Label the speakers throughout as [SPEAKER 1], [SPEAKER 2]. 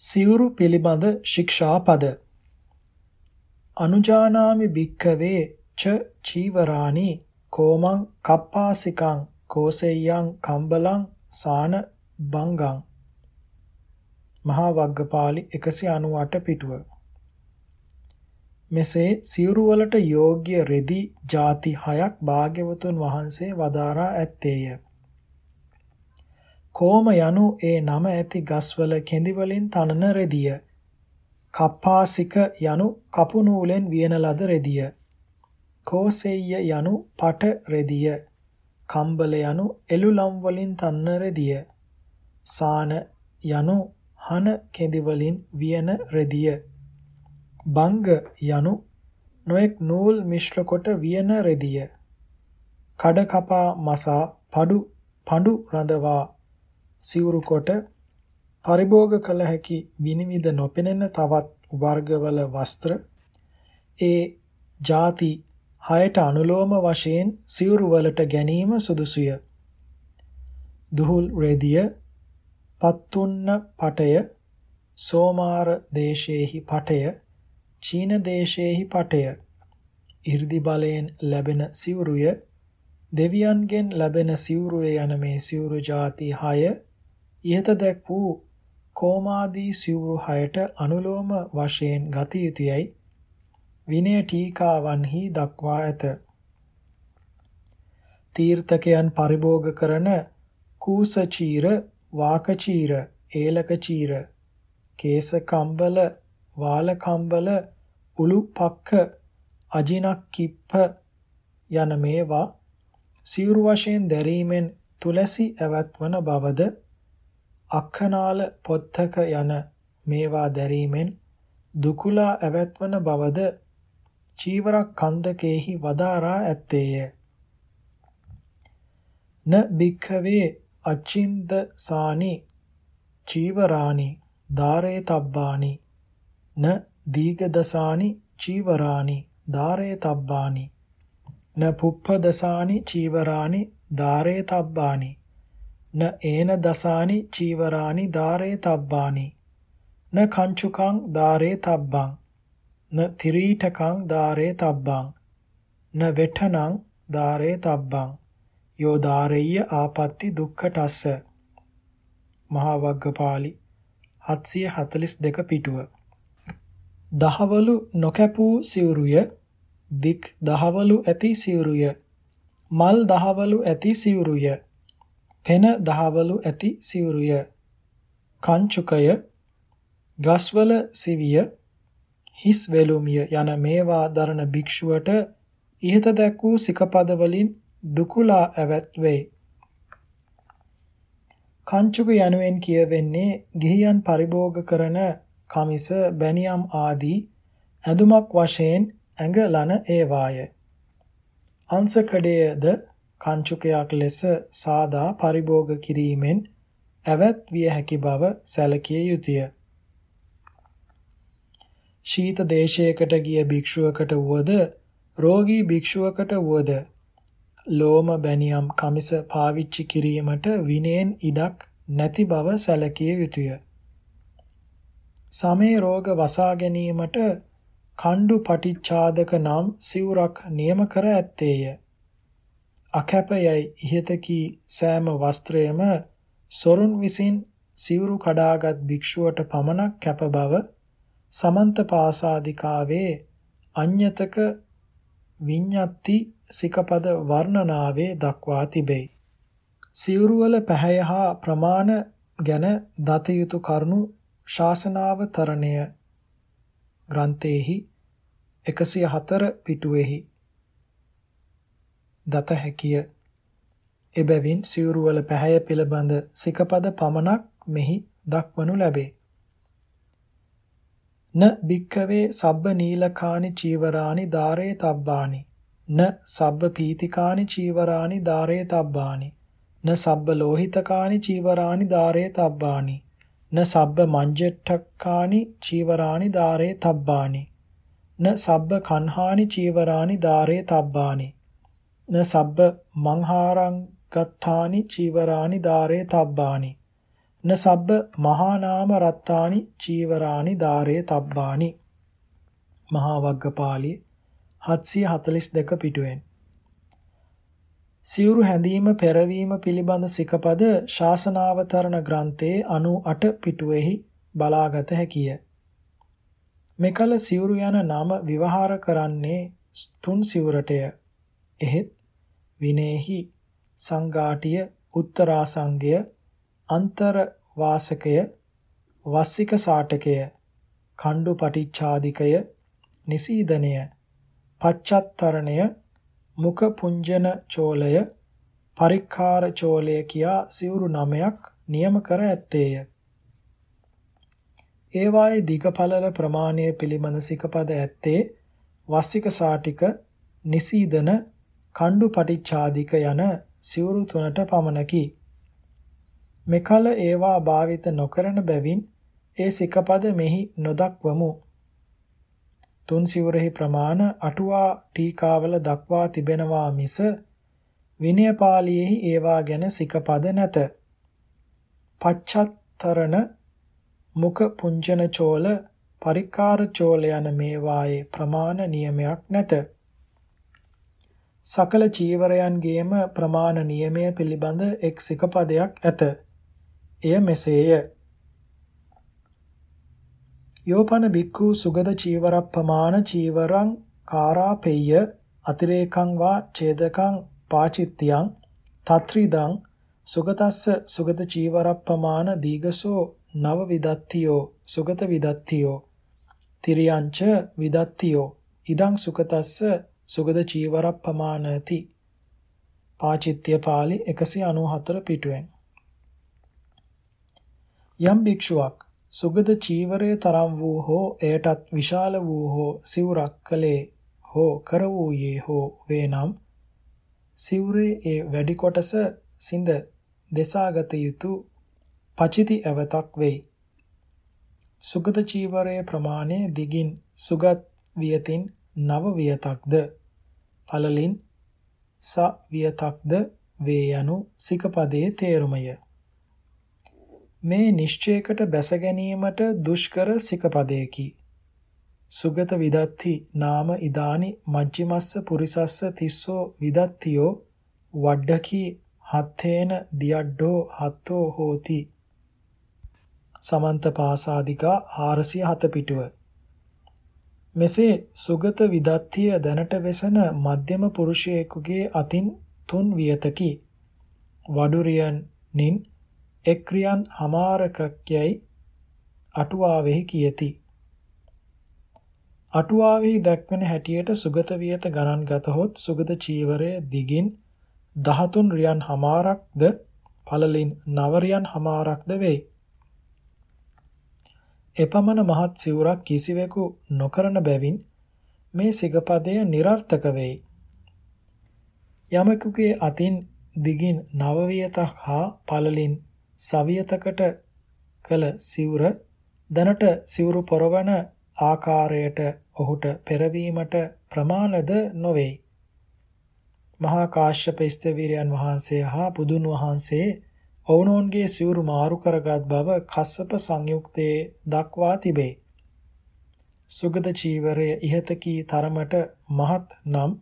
[SPEAKER 1] සිවුරු පිළිබඳ ශික්ෂාපද. අනුජානාමි භික්කවේ ච චීවරාණි කෝමං කප්පාසිකං කෝසෙය්‍යං කම්බලං සාන බංගං මහා වග්ගපාලි 198 පිටුව. මෙසේ සිවුරු වලට යෝග්‍ය රෙදි ಜಾති 6ක් භාග්‍යවතුන් වහන්සේ වදාරා ඇත්තේය. කෝම යනු ඒ නම ඇති ගස්වල කෙඳි වලින් තනන රෙදිය. කප්පාසික යනු කපු නූලෙන් වියන ලද රෙදිය. කෝසෙය්‍ය යනු පට රෙදිය. කම්බල යනු එළුලම් වලින් තනන රෙදිය. සාන යනු හන කෙඳි වලින් වියන රෙදිය. බංග යනු නොඑක් නූල් මිශ්‍ර කොට වියන රෙදිය. කඩ කපා මසා පඩු පඬු රඳවා සිවුරු කොට පරිභෝග කළ හැකි විනිවිද නොපෙනෙන තවත් වර්ගවල වස්ත්‍ර ඒ ಜಾති හයට අනුලෝම වශයෙන් සිවුරු වලට ගැනීම සුදුසුය. දුහුල් රේදිය පත්තුන්න පටය සෝමාර දේශේහි පටය චීන දේශේහි පටය 이르දි බලයෙන් ලැබෙන සිවුරුය දෙවියන්ගෙන් ලැබෙන සිවුරුය යන මේ සිවුරු ಜಾති 6 ඉහත දැක් වූ කෝමාදී සිවුරු හයට අනුලෝම වශයෙන් ගත යුතුයයි විනය ටීකාවන්හි දක්වා ඇත. තීර්ථකයන් පරිභෝග කරන කූස චීර, වාක චීර, ඒලක චීර, කේස කම්බල, වාල කම්බල, උළු පක්ක, අජිනක් කිප්ප යන මේවා සිවුරු වශයෙන් දැරීමෙන් තුලසි ඇවත්වන බවද අක්ඛනාල පොත්තක යන මේවා දැරීමෙන් දුකුලා ඇවැත්වන බවද චීවරක් කන්දකේහි වදාරා ඇත්තේය. න භික්ඛවේ අචින්ද සානි චීවරානි ධාරේ තබ්බානි න දීගදසානි චීවරානි ධාරේ තබ්බානි න පුප්පදසානි චීවරානි ධාරේ තබ්බානි න ඒන දසානි චීවරානි ධාරේ තබ්බානි. න කංචුකං ධාරේ තබ්බං. න තිරීඨකං ධාරේ තබ්බං. න වෙඨනං ධාරේ තබ්බං. යෝ ධාරෙය්‍ය ආපත්‍ති දුක්ඛටස්ස. මහා වග්ගපාලි 742 පිටුව. දහවලු නොකැපූ සිවුරුය දික් දහවලු ඇති සිවුරුය මල් දහවලු ඇති සිවුරුය පෙන දහවලු ඇති සිවුරුය. කංචුකය ගස්වල සිවිය හිස් වෙලුමිය යන මේවා දරන භික්ෂුවට ඉහත දැක් වූ සිකපද වලින් දුකුලා ඇවැත් වේ. කංචුක යනුවෙන් කියවෙන්නේ ගිහියන් පරිභෝග කරන කමිස බැනියම් ආදී ඇඳුමක් වශයෙන් ඇඟ ලන ඒවාය. අංශකඩයේද කංචුකයක් ලෙස සාදා පරිභෝග කිරීමෙන් ඇවැත් විය හැකි බව සැලකිය යුතුය. ශීත දේශයකට ගිය භික්ෂුවකට වුවද රෝගී භික්ෂුවකට වුවද ලෝම බැනියම් කමිස පාවිච්චි කිරීමට විනයෙන් ඉඩක් නැති බව සැලකිය යුතුය. සමේ රෝග වසා ගැනීමට කණ්ඩු පටිච්චාදක නම් සිවුරක් නියම කර ඇත්තේය. අකැපයයි ඉහත කී සෑම වස්ත්‍රයම සොරුන් විසින් සිවුරු කඩාගත් භික්ෂුවට පමණක් කැප බව සමන්ත පාසාදිකාවේ අඤ්‍යතක විඤ්ඤාති සිකපද වර්ණනාවේ දක්වා තිබේ. සිවුරු වල පැහැය හා ප්‍රමාණ ගැන දත යුතු කරුණු ශාසනාවතරණය ග්‍රන්ථයේහි 104 පිටුවේහි දත හැකිය. එබැවින් සිවුරුවල පැහැය පිළිබඳ සිකපද පමණක් මෙහි දක්වනු ලැබේ. න භික්කවේ සබ්බ නීලකානි චීවරානි ධාරේ තබ්බානි. න සබ්බ පීතිකානි චීවරානි ධාරේ තබ්බානි. න සබ්බ ලෝහිතකානි චීවරානි ධාරේ තබ්බානි. න සබ්බ මංජට්ඨකානි චීවරානි ධාරේ තබ්බානි. න සබ්බ කන්හානි චීවරානි ධාරේ තබ්බානි. න සබ්බ මංහාරං ගත්තානි චීවරානි ධාරේ තබ්බානි න සබ්බ මහා නාම රත්තානි චීවරානි ධාරේ තබ්බානි මහා වග්ගපාළි 742 පිටුවෙන් සිවුරු හැඳීම පෙරවීම පිළිබඳ සිකපද ශාසනාවතරණ ග්‍රන්ථයේ 98 පිටුවෙහි බලාගත හැකිය. මෙකල සිවුරු යන නම විවහාර කරන්නේ තුන් සිවුරටය. එහෙත් විනේහි සංඝාටිය උත්තරාසංගය අන්තර වාසකය වස්සික සාටකය කණ්ඩු පටිච්චාදිකය නිසීදනය පච්චත්තරණය මුඛ පුංජන චෝලය පරික්ඛාර චෝලය කියා සිවුරු නමයක් නියම කර ඇත්තේය. ඒවායේ දිග පළල ප්‍රමාණය පිළිබඳ සිකපද ඇත්තේ වස්සික සාටික නිසීදන කණ්ඩු පටිච්චාදික යන සිවුරු තුනට පමණකි. මෙකල ඒවා භාවිත නොකරන බැවින් ඒ සිකපද මෙහි නොදක්වමු. තුන් සිවුරෙහි ප්‍රමාණ අටුවා ටීකාවල දක්වා තිබෙනවා මිස විනය පාළියේහි ඒවා ගැන සිකපද නැත. පච්චත්තරණ මුඛ පුංජන චෝල පරිකාර චෝල යන මේවායේ ප්‍රමාණ නියමයක් නැත. සකල චීවරයන්ගේම ප්‍රමාණ නියමය පිළිබඳ එක් සිකපදයක් ඇත. එය මෙසේය. යෝපන බික්ඛු සුගත චීවරප්පමාන චීවරං කාරාපෙය්‍ය අතිරේකං වා ඡේදකං පාචිත්‍යං තත්‍රිදං සුගතස්ස සුගත චීවරප්පමාන දීගසෝ නව විදත්තියෝ සුගත විදත්තියෝ තිරියංච විදත්තියෝ ඉදං සුගතස්ස සුගත චීවරප්පමානති පාචිත්‍ය පාළි 194 පිටුවෙන් යම් භික්ෂුවක් සුගත චීවරය තරම් වූ හෝ එයටත් විශාල වූ හෝ සිවුරක් කලේ හෝ කර වූයේ හෝ වේනම් සිවුරේ ඒ වැඩි කොටස සිඳ දෙසාගත යුතු පචිති ඇවතක් වෙයි. සුගත චීවරයේ ප්‍රමාණය දිගින් සුගත් වියතින් නව වියතක්ද පළලින් ස වියතක්ද වේ යනු සිකපදයේ තේරුමය. මේ නිශ්චයකට බැස ගැනීමට දුෂ්කර සිකපදයකි. සුගත විදත්ති නාම ඉදානි මජ්ජිමස්ස පුරිසස්ස තිස්සෝ විදත්තියෝ වඩ්ඩකි හත්තේන දියඩ්ඩෝ හත්තෝ හෝති. සමන්ත පාසාදිකා 407 පිටුව. මෙසේ සුගත විදත්තිය දැනට වෙසෙන මධ්‍යම පුරුෂයෙකුගේ අතින් තුන් වියතකි. වඩුරියන්නින් එක් ක්‍රියන් හමාරකක්යයි අටුවාවෙහි කියති. අටුවාවෙහි දැක්වෙන හැටියට සුගත වියත ගණන් ගතහොත් සුගත චීවරය දිගින් 13 රියන් හමාරක්ද පළලින් 9 රියන් හමාරක්ද වෙයි. එපමණ මහත් සිවුරක් කිසිවෙකු නොකරන බැවින් මේ සිගපදය નિરර්ථක වෙයි. යමෙකුගේ අතින් දිගින් නවවියතක් හා පළලින් සවියතකට කළ සිවුර දැනට සිවුරු පොරවන ආකාරයට ඔහුට පෙරවීමට ප්‍රමාණද නොවේ. මහා කාශ්‍යප ස්තවීරයන් වහන්සේ හා බුදුන් වහන්සේ ඔවුනොන්ගේ සිවුරු මාරු කරගත් බව කස්සප සංයුක්තයේ දක්වා තිබේ. සුගත චීවරය ඉහත කී තරමට මහත් නම්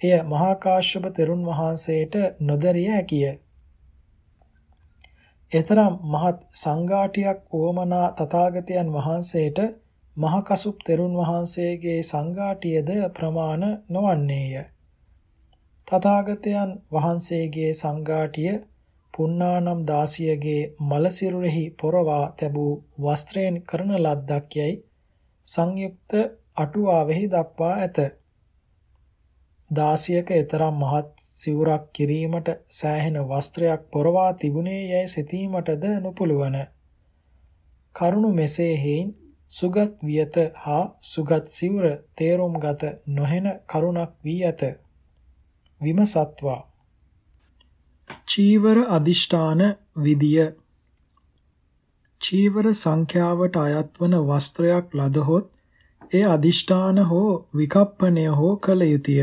[SPEAKER 1] එය මහා කාශ්‍යප තෙරුන් වහන්සේට නොදරිය හැකිය. එතරම් මහත් සංඝාටියක් ඕමනා තථාගතයන් වහන්සේට මහ කසුප් තෙරුන් වහන්සේගේ සංඝාටියද ප්‍රමාණ නොවන්නේය. තථාගතයන් වහන්සේගේ සංඝාටිය පුන්නානම් දාසියගේ මලසිරුරෙහි පොරවා තැබූ වස්ත්‍රයෙන් කරන ලද්දක් යයි සංයුක්ත අටුවාවෙහි දක්වා ඇත. දාසියක එතරම් මහත් සිවුරක් කිරීමට සෑහෙන වස්ත්‍රයක් පොරවා තිබුණේ යැයි සිතීමටද නොපුළුවන. කරුණු මෙසේ හේයින් සුගත් වියත හා සුගත් සිවුර තේරුම්ගත නොහෙන කරුණක් වී ඇත. විමසත්වා චීවර අදිෂ්ඨාන විදිය චීවර සංඛ්‍යාවට අයත් වන වස්ත්‍රයක් ලදහොත් ඒ අදිෂ්ඨාන හෝ විකප්පණය හෝ කළ යුතුය.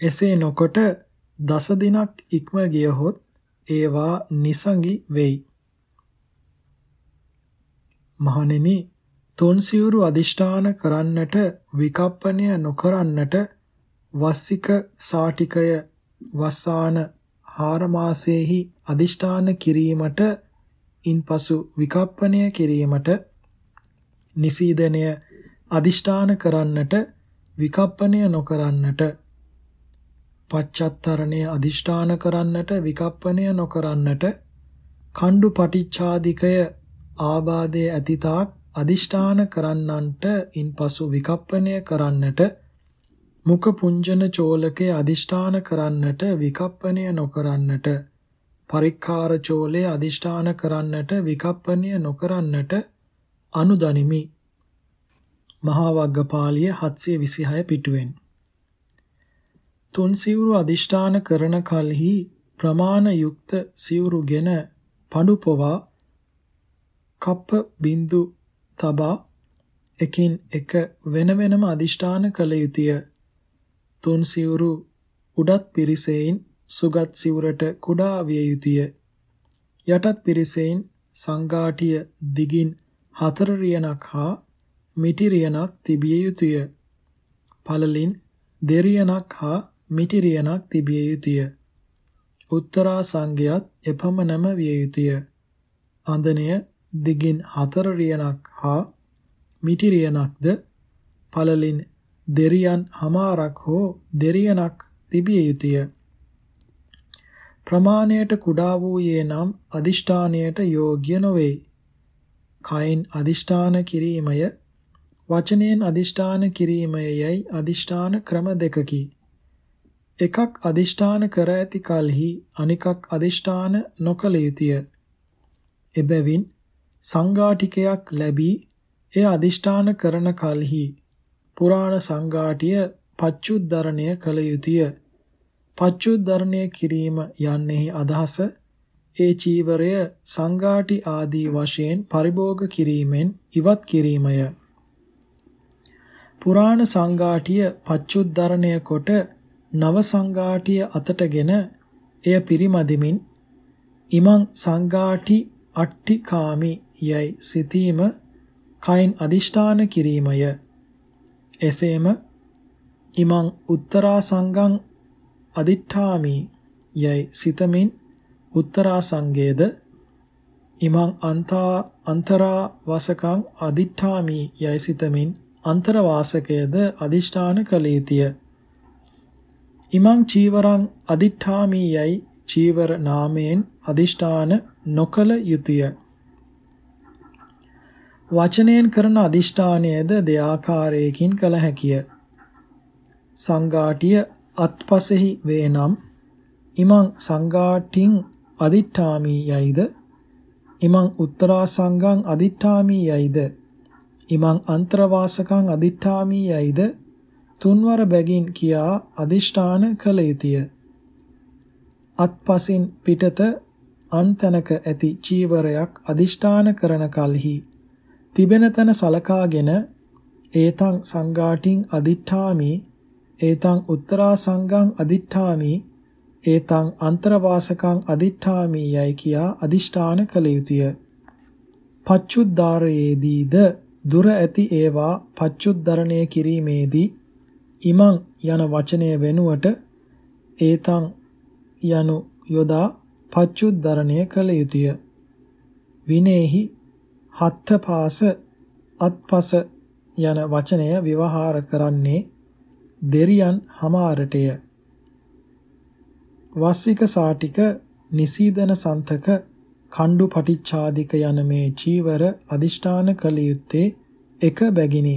[SPEAKER 1] එසේ නොකොට දස දිනක් ඉක්ම ගියහොත් ඒවා නිසඟි වෙයි. මහණෙනි තුන් සිවුරු අදිෂ්ඨාන කරන්නට විකප්පණය නොකරන්නට වස්සික සාටිකය වස්සාන හාර මාසෙහි අදිෂ්ඨාන කිරීමට ඉන්පසු විකප්පණය කිරීමට නිසීදනය අදිෂ්ඨාන කරන්නට විකප්පණය නොකරන්නට පච්චත්තරණය අදිෂ්ඨාන කරන්නට විකප්පණය නොකරන්නට කණ්ඩු පටිච්චාදිකය ආබාධයේ ඇතිතාක් අදිෂ්ඨාන කරන්නන්ට ඉන්පසු විකප්පණය කරන්නට මුඛ පුංජන චෝලකේ අදිෂ්ඨාන කරන්නට විකප්පණය නොකරන්නට පරික්ඛාර චෝලේ අදිෂ්ඨාන කරන්නට විකප්පණය නොකරන්නට අනුදනිමි මහා වග්ගපාළිය 726 පිටුවෙන් තුන් සිවුරු අදිෂ්ඨාන කරන කලෙහි ප්‍රමාණ යුක්ත සිවුරුගෙන පඩු පොවා කප්ප බින්දු තබා එකින් එක වෙන වෙනම අදිෂ්ඨාන කළ යුතුය. තුන් සිවුරු උඩත් පිරිසෙයින් සුගත් සිවුරට කුඩා විය යුතුය. යටත් පිරිසෙයින් සංඝාටිය දිගින් හතර රියනක් හා මිටි රියනක් තිබිය යුතුය. පළලින් දෙරියනක් හා මිටි රියනක් තිබිය යුතුය. උත්තරා සංඝයත් එපමණම විය යුතුය. අඳනය දිගින් හතර රියනක් හා මිටි රියනක්ද පළලින් දෙරියන් හමාරක් හෝ දෙරියනක් තිබිය යුතුය. ප්‍රමාණයට කුඩා වූයේ නම් අදිෂ්ඨානයට යෝග්‍ය නොවේ. කයින් අදිෂ්ඨාන කිරීමය වචනයෙන් අදිෂ්ඨාන කිරීමය යයි අදිෂ්ඨාන ක්‍රම දෙකකි. එකක් අදිෂ්ඨාන කර ඇති කලෙහි අනිකක් අදිෂ්ඨාන නොකළ යුතුය. එබැවින් සංඝාටිකයක් ලැබී එය අදිෂ්ඨාන කරන කලෙහි පුරාණ සංඝාටිය පච්චුද්ධරණය කළ යුතුය. පච්චුද්ධරණය කිරීම යන්නේහි අදහස ඒ චීවරය සංඝාටි ආදී වශයෙන් පරිභෝග කිරීමෙන් ඉවත් කිරීමය. පුරාණ සංඝාටිය පච්චුද්ධරණය කොට නව සංඝාටිය අතටගෙන එය පිරිමදිමින් ඉමං සංඝාටි අට්ටිකාමි යයි සිතීම කයින් අදිෂ්ඨාන කිරීමය. එසේම ඉමං උත්තරා සංගං අදිඨාමි යයි සිතමින් උත්තරා සංගේද ඉමං අන්තා අන්තරා වසකං අදිඨාමි යයි සිතමින් අන්තර වාසකයේද අදිෂ්ඨාන කළ යුතුය. ඉමං චීවරං අදිඨාමි යයි චීවර නාමයෙන් අදිෂ්ඨාන නොකල යුතුය. වචනයෙන් කරන අදිෂ්ඨානයද දෙආකාරයකින් කළ හැකිය. සංඝාටිය අත්පසෙහි වේනම් ඉමං සංඝාටින් අදිඨාමි යයිද ඉමං උත්තරා සංඝං අදිඨාමි යයිද ඉමං අන්තරවාසකං අදිඨාමි යයිද තුන්වර බැගින් කියා අදිෂ්ඨාන කළ යුතුය. අත්පසින් පිටත අන්තනක ඇති චීවරයක් අදිෂ්ඨාන කරන කලෙහි තිබෙන තැන සලකාගෙන ඒතං සංඝාටින් අදිඨාමි ඒතං උත්තරා සංඝං අදිඨාමි ඒතං අන්තරවාසකං අදිඨාමි යයි කියා අදිෂ්ඨාන කළ යුතුය. පච්චුද්දාරයේදීද දුර ඇති ඒවා පච්චුද්දරණය කිරීමේදී ඉමං යන වචනය වෙනුවට ඒතං යනු යොදා පච්චුද්දරණය කළ යුතුය. විනේහි හත්ථපාස අත්පස යන වචනය විවහාර කරන්නේ දෙරියන් හමාරටය. වස්සික සාටික නිසීදන සන්තක කණ්ඩු පටිච්චාදික යන මේ චීවර අදිෂ්ඨාන කළ යුත්තේ එක බැගිනි.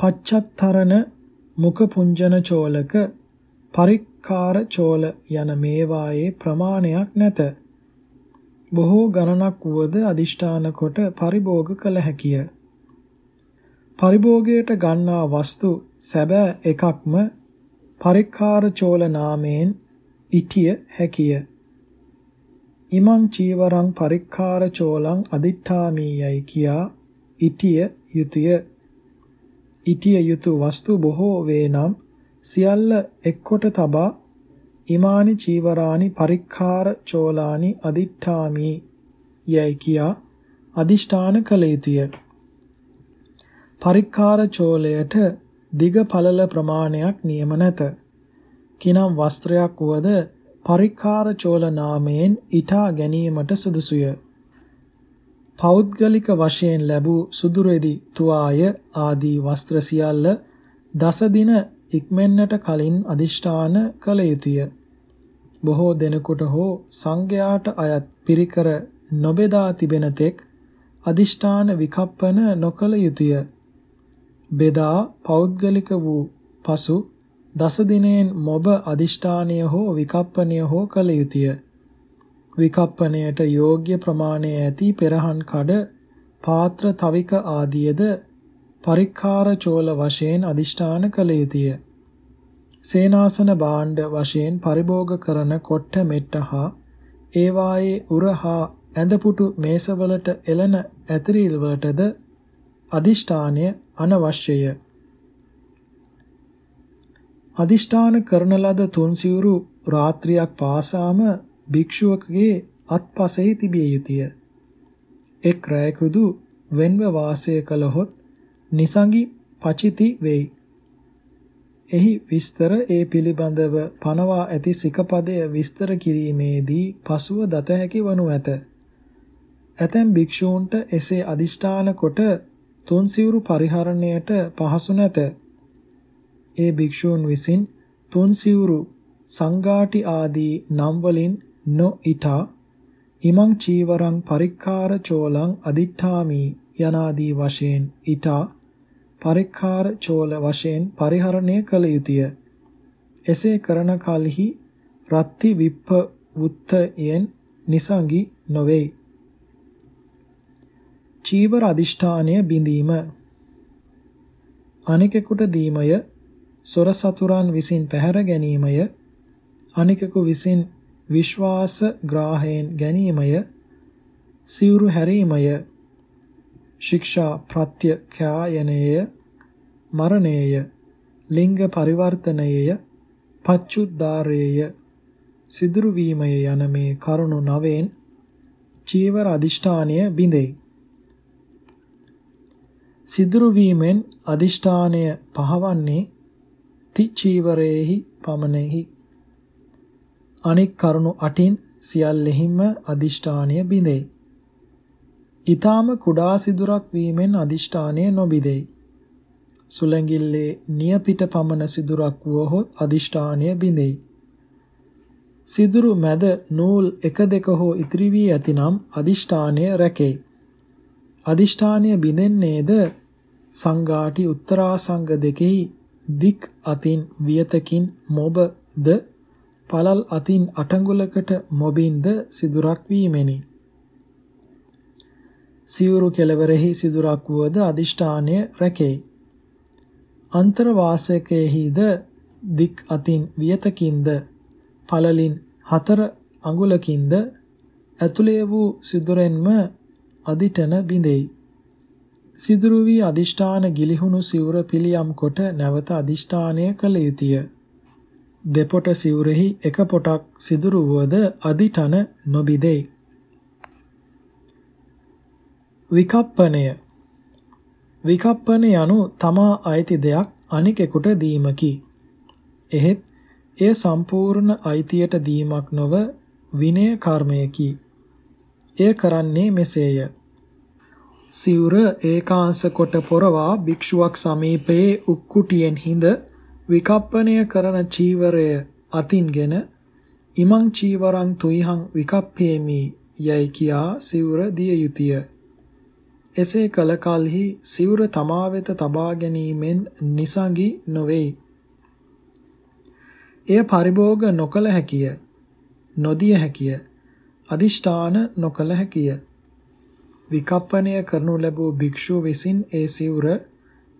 [SPEAKER 1] පච්චත්තරණ මුඛ පුංජන චෝලක පරික්කාර චෝල යන මේවායේ ප්‍රමාණයක් නැත. බොහෝ ගණනක් වුවද අදිෂ්ඨාන කොට පරිභෝග කළ හැකිය. පරිභෝගයට ගන්නා වස්තු සැබෑ එකක්ම පරික්කාර චෝල නාමයෙන් ඉටිය හැකිය. ඉමං චීවරං පරික්කාර චෝලං අදිඨාමි යයි කියා ඉටිය යුතුය. ඉටිය යුතු වස්තු බොහෝ වේ නම් සියල්ල එක්කොට තබා ඉමානි චීවරානි පරික්ඛාර චෝලානි අදිඨාමි යයි කියා අදිෂ්ඨාන කළ යුතුය. පරික්කාර චෝලයට දිග පළල ප්‍රමාණයක් නියම නැත. කිනම් වස්ත්‍රයක් වුවද පරික්කාර චෝල නාමයෙන් ඊටා ගැනීමට සුදුසුය. පෞද්ගලික වශයෙන් ලැබූ සුදුරෙදි තුවාය ආදී වස්ත්‍ර සියල්ල දස දින ඉක්මෙන්නට කලින් අදිෂ්ඨාන කළ යුතුය. බොහෝ දෙනෙකුට හෝ සංඝයාට අයත් පිරිකර නොබෙදා තිබෙන තෙක් අදිෂ්ඨාන විකප්පන නොකළ යුතුය. බෙදා පෞද්ගලික වූ පසු දස දිනෙන් මොබ අදිෂ්ඨානය හෝ විකප්පනය හෝ කළ යුතුය. විකප්පණයට යෝග්‍ය ප්‍රමාණය ඇති පෙරහන් කඩ පාත්‍ර තවික ආදියද පරික්කාර චෝල වශයෙන් අදිෂ්ඨාන කළ යුතුය. සේනාසන භාණ්ඩ වශයෙන් පරිභෝග කරන කොට්ට මෙට්ට හා ඒවායේ උර හා ඇඳපුටු මේසවලට එළන ඇතිරිල් වලටද අදිෂ්ඨානය අනවශ්‍යය. අදිෂ්ඨාන කරන ලද තුන් සිවුරු රාත්‍රියක් පාසාම භික්ෂුවකගේ අත්පසෙහි තිබිය යුතුය. එක් රැයකුදු වෙන්ව වාසය කළහොත් නිසංගි පචිති වෙයි. එහි විස්තර ඒ පිළිබඳව පනවා ඇති සිකපදය විස්තර කිරීමේදී පසුව දත හැකි වනු ඇත. ඇතැම් භික්ෂූන්ට එසේ අදිෂ්ඨාන කොට තුන් සිවුරු පරිහරණයට පහසු නැත. ඒ භික්ෂූන් විසින් තුන් සිවුරු සංඝාටි ආදී නම් වලින් නො ඊතා ඉමං චීවරං පරික්කාර චෝලං අදිඨාමි යනාදී වශයෙන් ඊතා පරික්කාර චෝල වශයෙන් පරිහරණය කළ යුතුය. එසේ කරන කලෙහි රත්ති විප්ප වුත්තයෙන් නිසංගි නොවේ. චීවර අදිෂ්ඨානය බිඳීම අනිකෙකුට දීමය සොර සතුරන් විසින් පැහැර ගැනීමය අනිකෙකු විසින් විශ්වාස ග්‍රාහයෙන් ගැනීමය සිවුරු හැරීමය ශික්ෂා ප්‍රත්‍ය ඛයායනය මරණයය ලිංග පරිවර්තනයය පච්චුද්දාරයය සිදුරු වීමය යන මේ කරුණු නවෙන් චීවර අදිෂ්ඨානය බිඳෙයි සිදුරු වීමෙන් අදිෂ්ඨානය පහවන්නේ ති චීවරේහි පමණෙහි අනෙක් කරුණු 8න් සියල්ලෙහිම අදිෂ්ඨානය බිඳෙයි. ඊ타ම කුඩා සිදුරක් වීමෙන් අදිෂ්ඨානය නොබිදෙයි. සුලංගිල්ලේ නියපිට පමණ සිදුරක් වුවහොත් අදිෂ්ඨානය බිඳෙයි. සිදුරු මැද නූල් එක දෙක හෝ ඉතිරි වී ඇතිනම් අදිෂ්ඨානය රැකේ. අදිෂ්ඨානය බිඳෙන්නේද සංඝාටි උත්තරාසංග දෙකෙහි දික් අතින් වියතකින් මොබද පළල් අතින් අටඟුලකට මොබින්ද සිදුරක් වීමෙනි. සිවුරු කෙළවරෙහි සිදුරක් වුවද අදිෂ්ඨානය රැකේ. අන්තර වාසකයේහිද දික් අතින් වියතකින්ද පළලින් හතර අඟුලකින්ද ඇතුලේ වූ සිදුරෙන්ම අදිටන බිඳෙයි. සිදුරු වී අදිෂ්ඨාන ගිලිහුණු සිවුර පිළියම් කොට නැවත අදිෂ්ඨානය කළ යුතුය. දෙපොට සිවුරෙහි එක පොටක් සිදුරු වුවද අදිටන නොබිදෙයි. විකප්පණය විකප්පන යනු තමා අයිති දෙයක් අනිකෙකුට දීමකි. එහෙත් එය සම්පූර්ණ අයිතියට දීමක් නොව විනය කර්මයකි. එය කරන්නේ මෙසේය. සිවුර ඒකාංශ කොට පොරවා භික්ෂුවක් සමීපයේ උක්කුටියෙන් හිඳ විකප්පණය කරන චීවරය අතින්ගෙන ඉමං චීවරං තුයිහං විකප්පේමි යයි කියා සිවුර දිය යුතුය. එසේ කල කලෙහි සිවුර තමා වෙත තබා ගැනීමෙන් නිසංගි නොවේයි. එය පරිභෝග නොකල හැකිය. නොදිය හැකිය. අදිෂ්ඨාන නොකල හැකිය. විකප්පණය කරනු ලැබූ භික්ෂුව විසින් ඒ සිවුර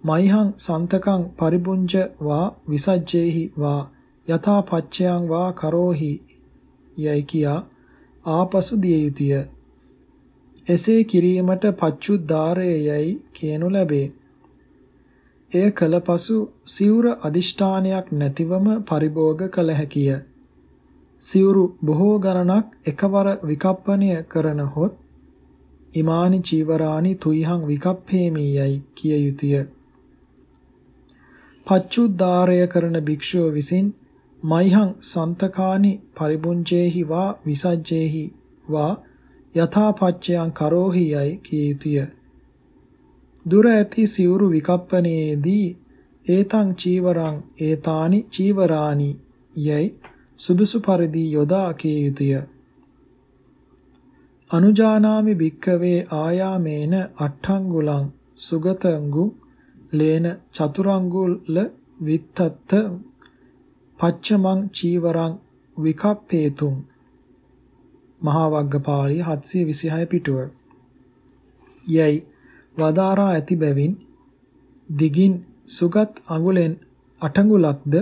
[SPEAKER 1] මයිහං සන්තකං පරිබුංජ වා විසජ්ජේහි වා යථා පච්චයං වා කරෝහි යයි කියා ආපසු දිය යුතුය. එසේ කිරීමට පච්චුද්දාරය යයි කියනු ලැබේ. එය කලපසු සිවුර අදිෂ්ඨානයක් නැතිවම පරිභෝග කළ හැකිය. සිවුරු බොහෝ ගණනක් එකවර විකප්පණය කරනහොත් ඉමානි චීවරානි තුයිහං විකප්පේමි යයි කිය යුතුය. පච්චුද්දාරය කරන භික්ෂුව විසින් මයිහං සන්තකානි පරිබුංජේහි වා විසජ්ජේහි වා යථාපච්චයන් කරෝහි යයි කිය යුතුය. දුර ඇති සිවුරු විකප්පණයේදී ඒතං චීවරං ඒතානි චීවරානි යයි සුදුසු පරිදි යොදා කිය යුතුය. අනුජානාමි භික්කවේ ආයාමේන අට්ඨංගුලං සුගතංගු ලේන චතුරංගුල විත්තත්ත පච්චමං චීවරං විකප්පේතුං මහා වග්ගපාළි 726 පිටුව යයි වදාරා ඇති බැවින් දිගින් සුගත් අඟුලෙන් අටඟුලක්ද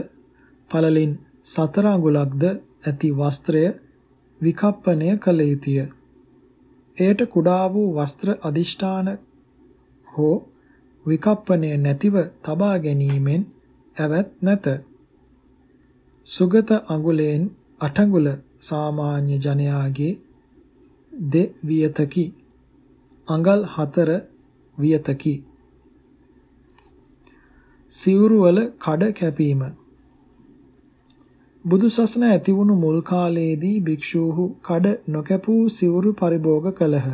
[SPEAKER 1] පළලින් සතර අඟුලක්ද ඇති වස්ත්‍රය විකප්පණය කළ යුතුය. එයට කුඩා වූ වස්ත්‍ර අදිෂ්ඨාන හෝ විකප්පණය නැතිව තබා ගැනීමෙන් ඇවත් නැත. සුගත අඟුලෙන් අටඟුල සාමාන්‍ය ජනයාගේ දෙ වියතකි. අඟල් හතර වියතකි. සිවුරු වල කඩ කැපීම බුදු සසුන ඇති වුණු මුල් කාලයේදී භික්ෂූහු කඩ නොකැපූ සිවුරු පරිභෝග කළහ.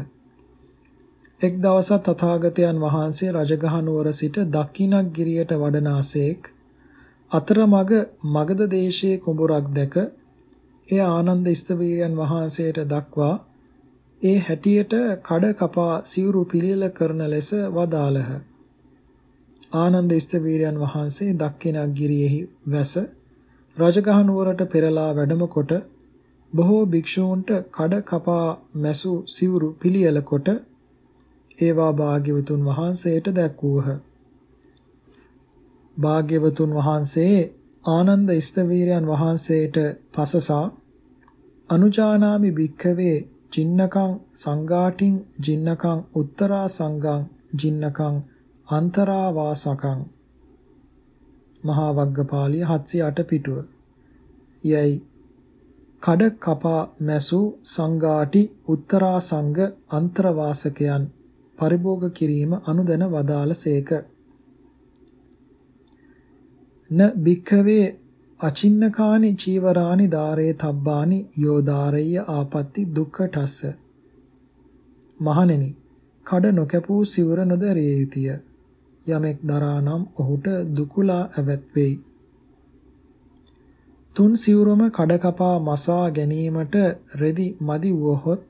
[SPEAKER 1] එක් දවසක් තථාගතයන් වහන්සේ රජගහ නුවර සිට දක්ඛිනග්ගිරියට වඩනාසේක් අතරමඟ මගධ දේශයේ කුඹුරක් දැක එය ආනන්ද ස්තවීරයන් වහන්සේට දක්වා ඒ හැටියට කඩ කපා සිවුරු පිළිල කරන ලෙස වදාළහ. ආනන්ද ස්තවීරයන් වහන්සේ දක්ඛිනග්ගිරියෙහි වැස රජගහ නුවරට පෙරලා වැඩම කොට බොහෝ භික්ෂූන්ට කඩ කපා මැසු සිවුරු පිළියෙල කොට ඒවා භාග්‍යවතුන් වහන්සේට දැක්වූහ. භාග්‍යවතුන් වහන්සේ ආනන්ද ස්තවීරයන් වහන්සේට පසසා අනුජානාමි භික්ඛවේ ජින්නකං සංඝාටින් ජින්නකං උත්තරා සංඝං ජින්නකං අන්තරා වාසකං මහා වග්ගපාළිය 708 පිටුව. යයි කඩ කපා මැසු සංඝාටි උත්තරා සංඝ අන්තරවාසකයන් පරිභෝග කිරීම අනුදැන වදාළසේක. න භික්ඛවේ අචින්නකානි චීවරානි ධාරේ තබ්බානි යෝ ධාරේය ආපත්‍ති දුක්ඛටස්ස මහණෙනි කඩ නොකැපූ සිවුර නොදරිය යුතුය යමෙක් දරා නම් ඔහුට දුකුලා ඇවත් වෙයි. තුන් සිවුරම කඩ කපා මසා ගැනීමට රෙදි මදි වුවහොත්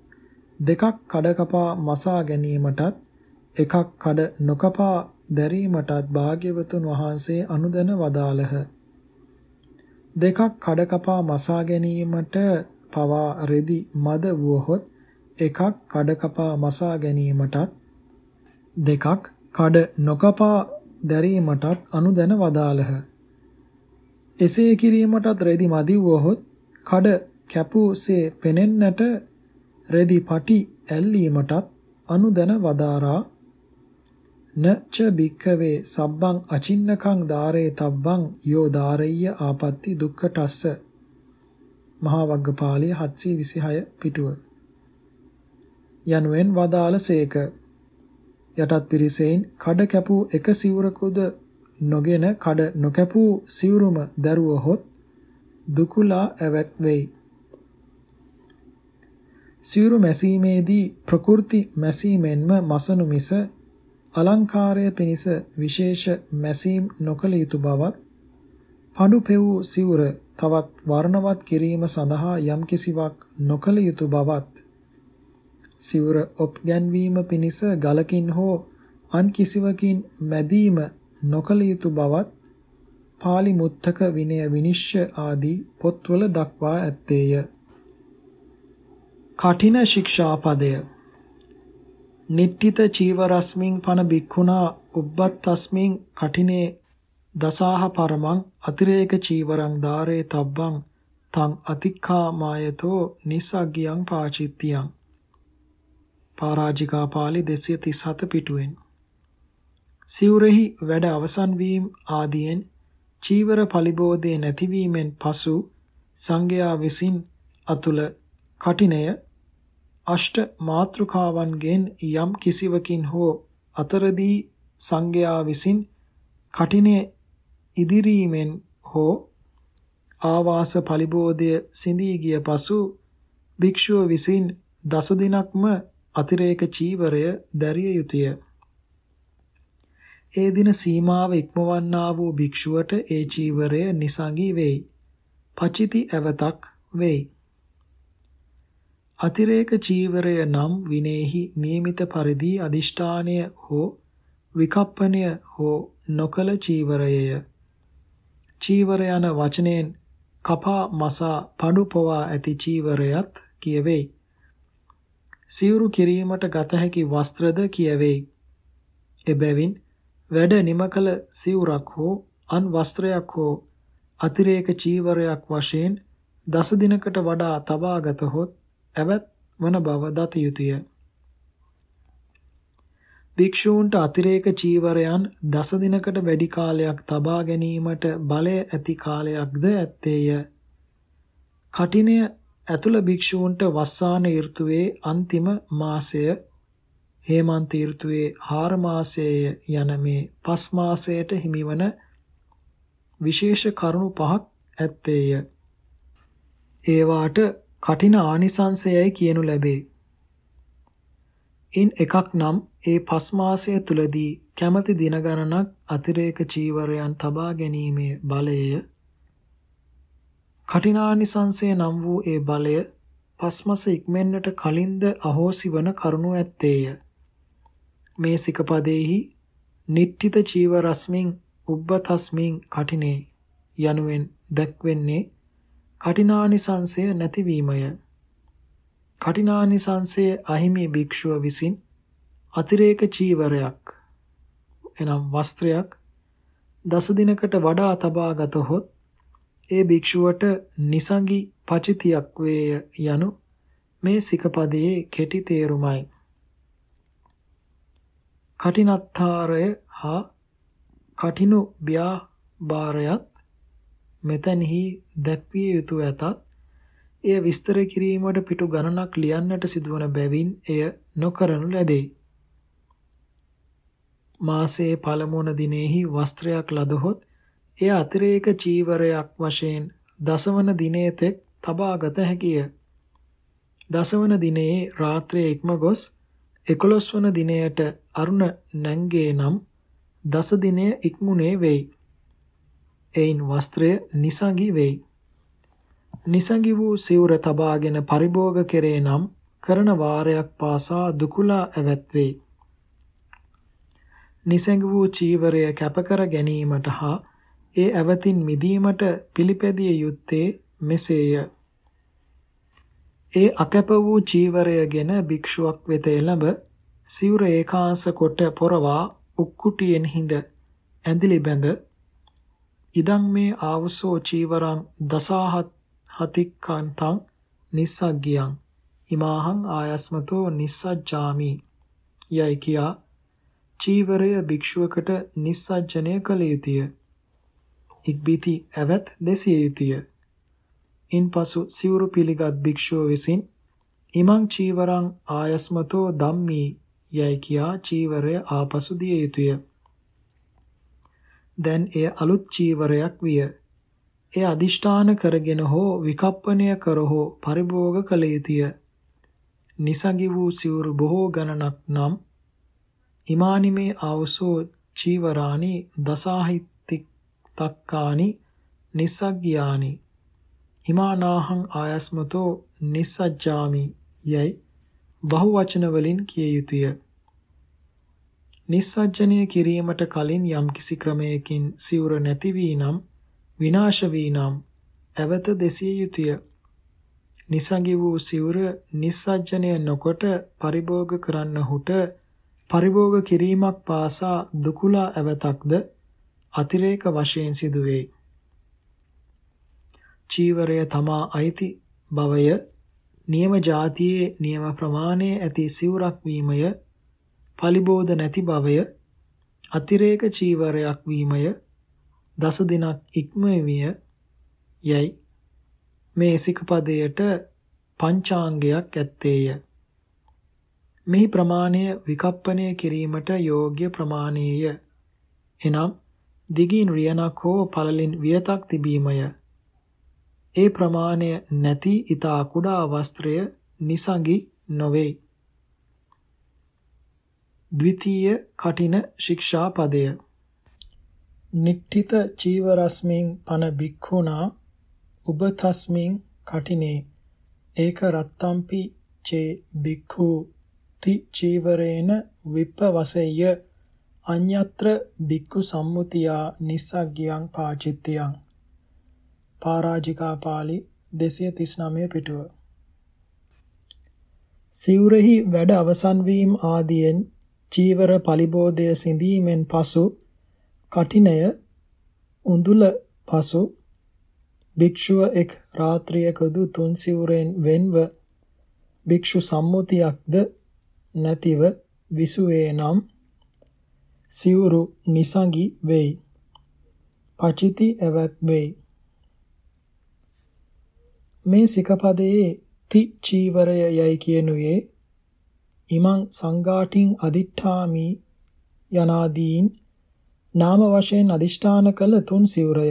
[SPEAKER 1] දෙකක් කඩ කපා මසා ගැනීමටත් එකක් කඩ නොකපා දැරීමටත් භාග්‍යවතුන් වහන්සේ අනුදැන වදාළහ. දෙකක් කඩ කපා මසා ගැනීමට පවා රෙදි මද වුවහොත් එකක් කඩ කපා මසා ගැනීමටත් දෙකක් කඩ නොකපා දැරීමටත් අනුදැන වදාළහ. එසේ කිරීමටත් රෙදි මදි වුවහොත් කඩ කැපුසේ පෙනෙන්නට රෙදි පටි ඇල්ලීමටත් අනුදැන වදාරා නච භික්කවේ සබ්බං අචින්නකං ධාරේ තබ්බං යෝ ධාරෙය්‍ය ආපත්‍ති දුක්ඛටස්ස. මහා වග්ගපාළිය 726 පිටුව. යනුවෙන් වදාළසේක යටත් පිරිසෙයින් කඩ කැපූ එක සිවුරකුද නොගෙන කඩ නොකැපූ සිවුරුම දරුවහොත් දුකුලා ඇවත් වෙයි. සිවුරු මැසීමේදී ප්‍රකෘති මැසීමෙන්ම මසනු මිස අලංකාරය පිණිස විශේෂ මැසීම් නොකළ යුතු බවත් පඳු පෙවූ සිවුර තවත් වර්ණවත් කිරීම සඳහා යම් කිසිවක් නොකළ යුතු බවත් සිවුර ඔප් ගැන්වීම පිණිස ගලකින් හෝ අන් කිසිවකින් මැදීම නොකළ යුතු බවත් පාලි මුත්තක විනය විනිශ්චය ආදී පොත්වල දක්වා ඇත්තේය. කඨින ශික්ෂාපදය නිට්ඨිත චීවරස්මින් පන බික්ඛුනා උබ්බත්තස්මින් කඨිනේ දසාහ පරමං අතිරේක චීවරං ධාරේ තබ්බං තං අතික්ඛාමායතෝ නිස්සග්ගියං පාචිත්තියං. පරාජිකා පාළි 237 පිටුවෙන්. සිවුරෙහි වැඩ අවසන් වීම ආදියෙන් චීවර පලිබෝධේ නැතිවීමෙන් පසු සංඝයා විසින් අතුල කටිනය අෂ්ට මාත්‍රිකාවන්ගෙන් යම් කිසිවකින් හෝ අතරදී සංඝයා විසින් කටිනේ ඉදිරීමෙන් හෝ ආවාස පලිබෝධය සිඳී ගිය පසු භික්ෂුව විසින් දස දිනක්ම අතිරේක චීවරය දැරිය යුතුය. ඒ දින සීමාව ඉක්මවන්නා වූ භික්ෂුවට ඒ චීවරය නිසංගී වෙයි. පචිති ඇවතක් වෙයි. අතිරේක චීවරය නම් විනේහි නියමිත පරිදි අදිෂ්ඨානය හෝ විකප්පණය හෝ නොකල චීවරයය. චීවර යන වචනයෙන් කපා මසා පඩු පොවා ඇති චීවරයත් කියවෙයි. සිවුරු කිරීමට ගත හැකි වස්ත්‍රද කියවෙයි. එබැවින් වැඩ නිමකල සිවුරක් හෝ අන් වස්ත්‍රයක් හෝ අතිරේක චීවරයක් වශයෙන් දස දිනකට වඩා තබාගත හොත් ඇවත් වන බව දත යුතුය. භික්ෂූන්ට අතිරේක චීවරයන් දස දිනකට වැඩි කාලයක් තබා ගැනීමට බලය ඇති කාලයක්ද ඇත්තේය. කටිනය ඇතුළ භික්ෂූන්ට වස්සාන ඍතුවේ අන්තිම මාසය හේමන්ත ඍතුවේ 4 මාසයය යන මේ පස් මාසයට හිමිවන විශේෂ කරුණු පහක් ඇත්තේය. ඒවාට කටින ආනිසංසයයි කියනු ලැබේ. ඉන් එකක් නම් ඒ පස් මාසය තුලදී කැමැති දින ගණනක් අතිරේක චීවරයන් තබා ගැනීමේ බලය කටිනානිසංසය නම් වූ ඒ බලය පස්මස ඉක්මෙන්නට කලින්ද අහෝසි වන කරුණු ඇත්තේය. මේ සිකපදේහි නිට්ඨිත චීවරස්මින් උබ්බතස්මින් කටිනේ යනුවෙන් දැක්වෙන්නේ කටිනානිසංසය නැතිවීමය. කටිනානිසංසයේ අහිමි භික්ෂුව විසින් අතිරේක චීවරයක් එනම් වස්ත්‍රයක් දස දිනකට වඩා තබා ගතහොත් ඒ භික්ෂුවට නිසංගි පචිතියක් වේය යනු මේ සිකපදයේ කෙටි තේරුමයි. කටිනත්තාරය හා කටිනු ව්‍යාබාරයත් මෙතෙහි දැක්විය යුතු ඇතත් එය විස්තර කිරීමට පිටු ගණනක් ලියන්නට සිදුවන බැවින් එය නොකරනු ලැබේ. මාසයේ පළමුවන දිනෙහි වස්ත්‍රයක් ලදහොත් එය අතිරේක චීවරයක් වශයෙන් දසවන දිනේ තෙක් තබාගත හැකිය. දසවන දිනේ රාත්‍රියේ ඉක්ම ගොස් 11 වන දිනයට අරුණ නැංගේ නම් දස දිනය ඉක්මුනේ වෙයි. එයින් වස්ත්‍රය නිසඟි වෙයි. නිසඟි වූ සිවුර තබාගෙන පරිභෝග කෙරේ නම් කරන වාරයක් පාසා දුකුලා ඇවත් වේ. නිසඟි වූ චීවරය කැපකර ගැනීමට හා ඒ ඇවතින් මිදීමට පිළිපැදිය යුත්තේ මෙසේය. ඒ අකැප වූ චීවරයගෙන භික්ෂුවක් වෙත එළඹ සිවුර ඒකාංශ කොට පොරවා උක්කුටියෙන් හිඳ ඇඳිලි බැඳ ඉදං මේ ආවසෝ චීවරං දසාහත් හතික්කන්තං නිස්සග්ගියං ඉමාහං ආයස්මතෝ නිස්සජ්ජාමි යයි කියා චීවරය භික්ෂුවකට නිස්සජ්ජනය කළ යුතුය. ඉක්බිති ඇවත් දෙසිය යුතුය. ඉන්පසු සිවුරු පිළිගත් භික්ෂුව විසින් ඉමං චීවරං ආයස්මතෝ ධම්මි යයි කියා චීවරය ආපසු දිය යුතුය. දැන් එය අලුත් චීවරයක් විය. එය අදිෂ්ඨාන කරගෙන හෝ විකප්පණය කර හෝ පරිභෝග කළ යුතුය. නිසඟි වූ සිවුරු බොහෝ ගණනක් නම් ඉමානිමේ ආවසෝ චීවරානි දසාහිතික්තක්කානි නිස්සග්ගියානි හිමානාහං ආයස්මතෝ නිස්සජ්ජාමි යයි බහුවචන වලින් කිය යුතුය. නිස්සජ්ජනය කිරීමට කලින් යම්කිසි ක්‍රමයකින් සිවුර නැති වී නම් විනාශ වී නම් ඇවත දෙසිය යුතුය. නිසඟි වූ සිවුර නිස්සජ්ජනය නොකොට පරිභෝග කරන්නහුට පරිභෝග කිරීමක් පාසා දුකුලා ඇවතක්ද අතිරේක වශයෙන් සිදුවේ. චීවරය තමා අයිති බවය නියම જાතියේ නියම ප්‍රමාණයේ ඇති සිවුරක් වීමය පලිබෝධ නැති බවය අතිරේක චීවරයක් වීමය දස දිනක් ඉක්මවිය යයි මේ සිකපදයට පංචාංගයක් ඇත්තේය. මෙහි ප්‍රමාණය විකප්පණය කිරීමට යෝග්‍ය ප්‍රමාණයය. එනම් දිගින් රියනක් හෝ පළලින් වියතක් තිබීමය. ඒ ප්‍රමාණය නැති ඊතා කුඩා වස්ත්‍රය නිසඟි නොවේ. ද්විතීය කටින ශික්ෂා පදය නිට්ඨිත චීවරස්මින් පන බික්ඛුනා උබතස්මින් කටිනේ ඒක රත්තම්පි චේ බික්ඛු ති චීවරේන විප්පවසෙය්‍ය අඤ්ඤත්‍ර බික්ඛු සම්මුතියා නිස්සග්ගියං පාචිත්‍යං. පරාජිකා පාළි 239 පිටුව. සිවුරෙහි වැඩ අවසන් වීම ආදියෙන් චීවර පලිබෝධය සිඳීමෙන් පසු කටිනය උඳුල පසු භික්ෂුව එක් රාත්‍රියකදු තුන් සිවුරෙන් වෙන්ව භික්ෂු සම්මුතියක්ද නැතිව විසුවේ නම් සිවුරු නිසඟි වෙයි. පචිති එවත් වෙයි. මේ සිකපදයේ ති චීවරය යයි කියනුවේ ඉමං සංඝාටින් අදිඨාමි යනාදීන් නාම වශයෙන් අදිෂ්ඨාන කළ තුන් සිවුරය.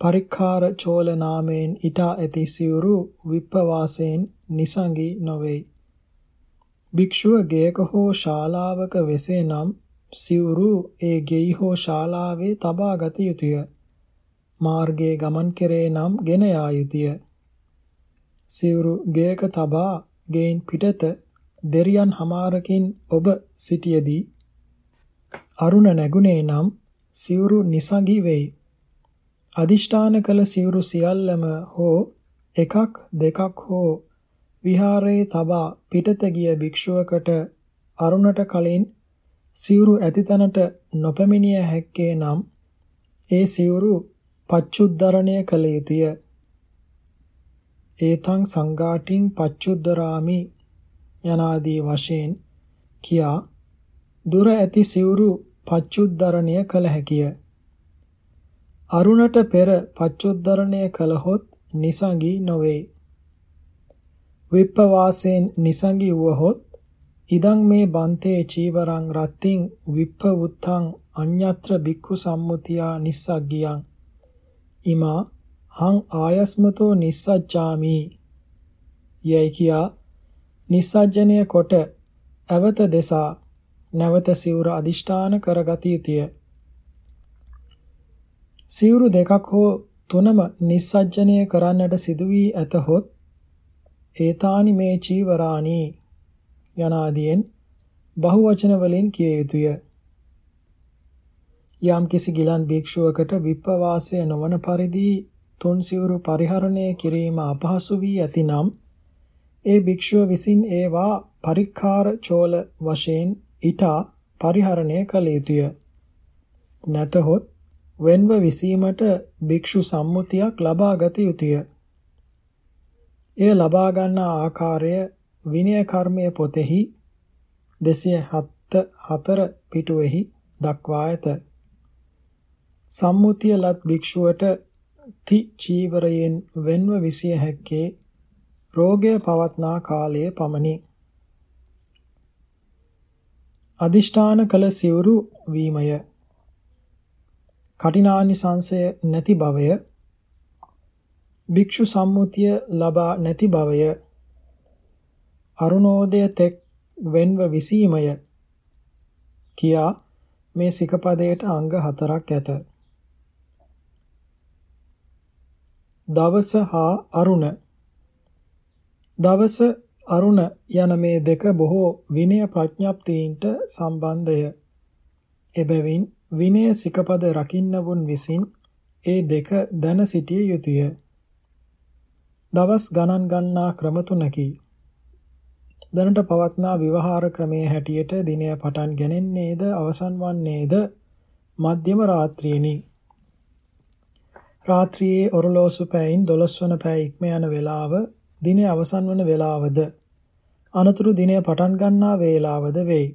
[SPEAKER 1] පරික්ඛාර චෝල නාමයෙන් ඊටා ඇති සිවුරු විප්පවාසයෙන් නිසංගි නොවේයි භික්ෂුව ගෙයක හෝ ශාලාවක වෙසේ නම් සිවුරු ඒ ගෙයි හෝ ශාලාවේ තබා ගත යුතුය. මාර්ගයේ ගමන් කෙරේ නම් ගෙන යා යුතුය. සිවුරු ගෙයක තබා ගෙයින් පිටත දෙරියන් හමාරකින් ඔබ සිටියේදී අරුණ නැගුණේ නම් සිවුරු නිසඟි වෙයි. අදිෂ්ඨාන කළ සිවුරු සියල්ලම හෝ එකක් දෙකක් හෝ විහාරයේ තබා පිටත ගිය භික්ෂුවකට අරුණට කලින් සිවුරු ඇති තැනට නොපැමිණිය හැක්කේ නම් ඒ සිවුරු පච්චුද්ධරණය කළ යුතුය. ඒතං සංඝාටින් පච්චුද්ධරාමි යනාදී වශයෙන් කියා දුර ඇති සිවුරු පච්චුද්ධරණය කළ හැකිය. අරුණට පෙර පච්චුද්ධරණය කළහොත් නිසංගී නොවේ. විප්පවාසයෙන් නිසංගී වුවහොත් ඉදං මේ බන්තේ චීවරං රත්තිං විප්පවුත්තං අඤ්ඤත්‍ර බික්ඛු සම්මුතියා නිස්සග්ගියං ඉමා හං ආයස්මතෝ නිස්සජ්ජාමි යයි කියා නිස්සජ්ජනය කොට ඇවත දෙසා නැවත සිවුර අදිෂ්ඨාන කරගත යුතුය. සිවුරු දෙකක් හෝ තුනම නිස්සජ්ජනය කරන්නට සිදු වී ඇතහොත් ඒතානි මේ චීවරාණි යනාදීන් බහුවචන වලින් කිය යුතුය. යම් කිසි ගිලන් භික්ෂුවකට විප්පවාසය නොවන පරිදි තුන් සිවුරු පරිහරණය කිරීම අපහසු වී ඇතිනම් ඒ භික්ෂුව විසින් ඒවා පරික්ඛාර චෝල වශයෙන් ඊටා පරිහරණය කළ යුතුය. නැතහොත් වෙන්ව විසීමට භික්ෂු සම්මුතියක් ලබා ගත යුතුය. එය ලබා ගන්නා ආකාරය විනය කර්මයේ පොතෙහි 274 පිටුවෙහි දක්වා ඇත. සම්මුතිය ලත් භික්ෂුවට ති චීවරයෙන් වෙන්ව විසිය හැක්කේ රෝගය පවත්නා කාලයේ පමණි. අදිෂ්ඨාන කළ සිවුරු වීමය. කටිනානිසංශය නැති බවය. භික්ෂු සම්මුතිය ලබා නැති බවය. අරුණෝදය තෙක් වෙන්ව විසීමය. කියා මේ සිකපදයට අංග හතරක් ඇත. දවස හා අරුණ දවස අරුණ යන මේ දෙක බොහෝ විනය ප්‍රඥප්තීන්ට සම්බන්ධය. එබැවින් විනය සිකපද රකින්නවුන් විසින් ඒ දෙක දැන සිටිය යුතුය. දවස් ගණන් ගන්නා ක්‍රම තුනකි. දැනට පවත්නා විවහාර ක්‍රමයේ හැටියට දිනය පටන් ගැනෙන්නේද අවසන් වන්නේද මධ්‍යම රාත්‍රියේනි. රාත්‍රියේ ඔරලෝසු පැයින් 12 වන පැය ඉක්ම යන වේලාව දිනේ අවසන් වන වේලාවද අනතුරු දිනය පටන් ගන්නා වේලාවද වෙයි.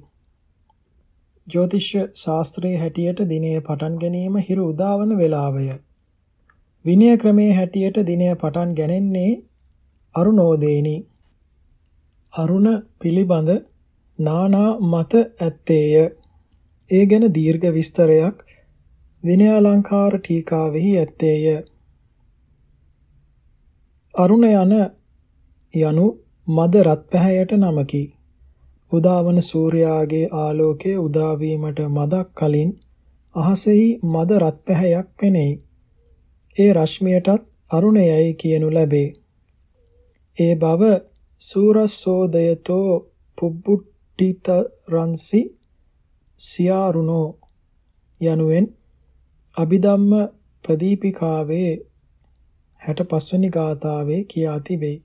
[SPEAKER 1] ජ්‍යොතිෂ ශාස්ත්‍රයේ හැටියට දිනය පටන් ගැනීම හිරු උදාවන වේලාවය. විනය ක්‍රමයේ හැටියට දිනය පටන් ගැනෙන්නේ අරුණෝදේනි. අරුණ පිළිබඳ නානා මත ඇත්තේය. ඒ ගැන දීර්ඝ විස්තරයක් විනයාලංකාර ටීකාවෙහි ඇත්තේය. අරුණ යන යනු මද රත් පැහැයට නමකි. උදාවන සූර්යාගේ ආලෝකයේ උදා වීමට මදක් කලින් අහසෙහි මද රත් පැහැයක් පෙනෙයි. ඒ රශ්මියටත් අරුණයයි කියනු ලැබේ. ඒ බව සූරස්සෝදයතෝ පුබ්බුට්ටිතරන්සි සියාරුණෝ යනුවෙන් අභිධම්ම ප්‍රදීපිකාවේ 65 වෙනි ගාථාවේ කියා තිබේ.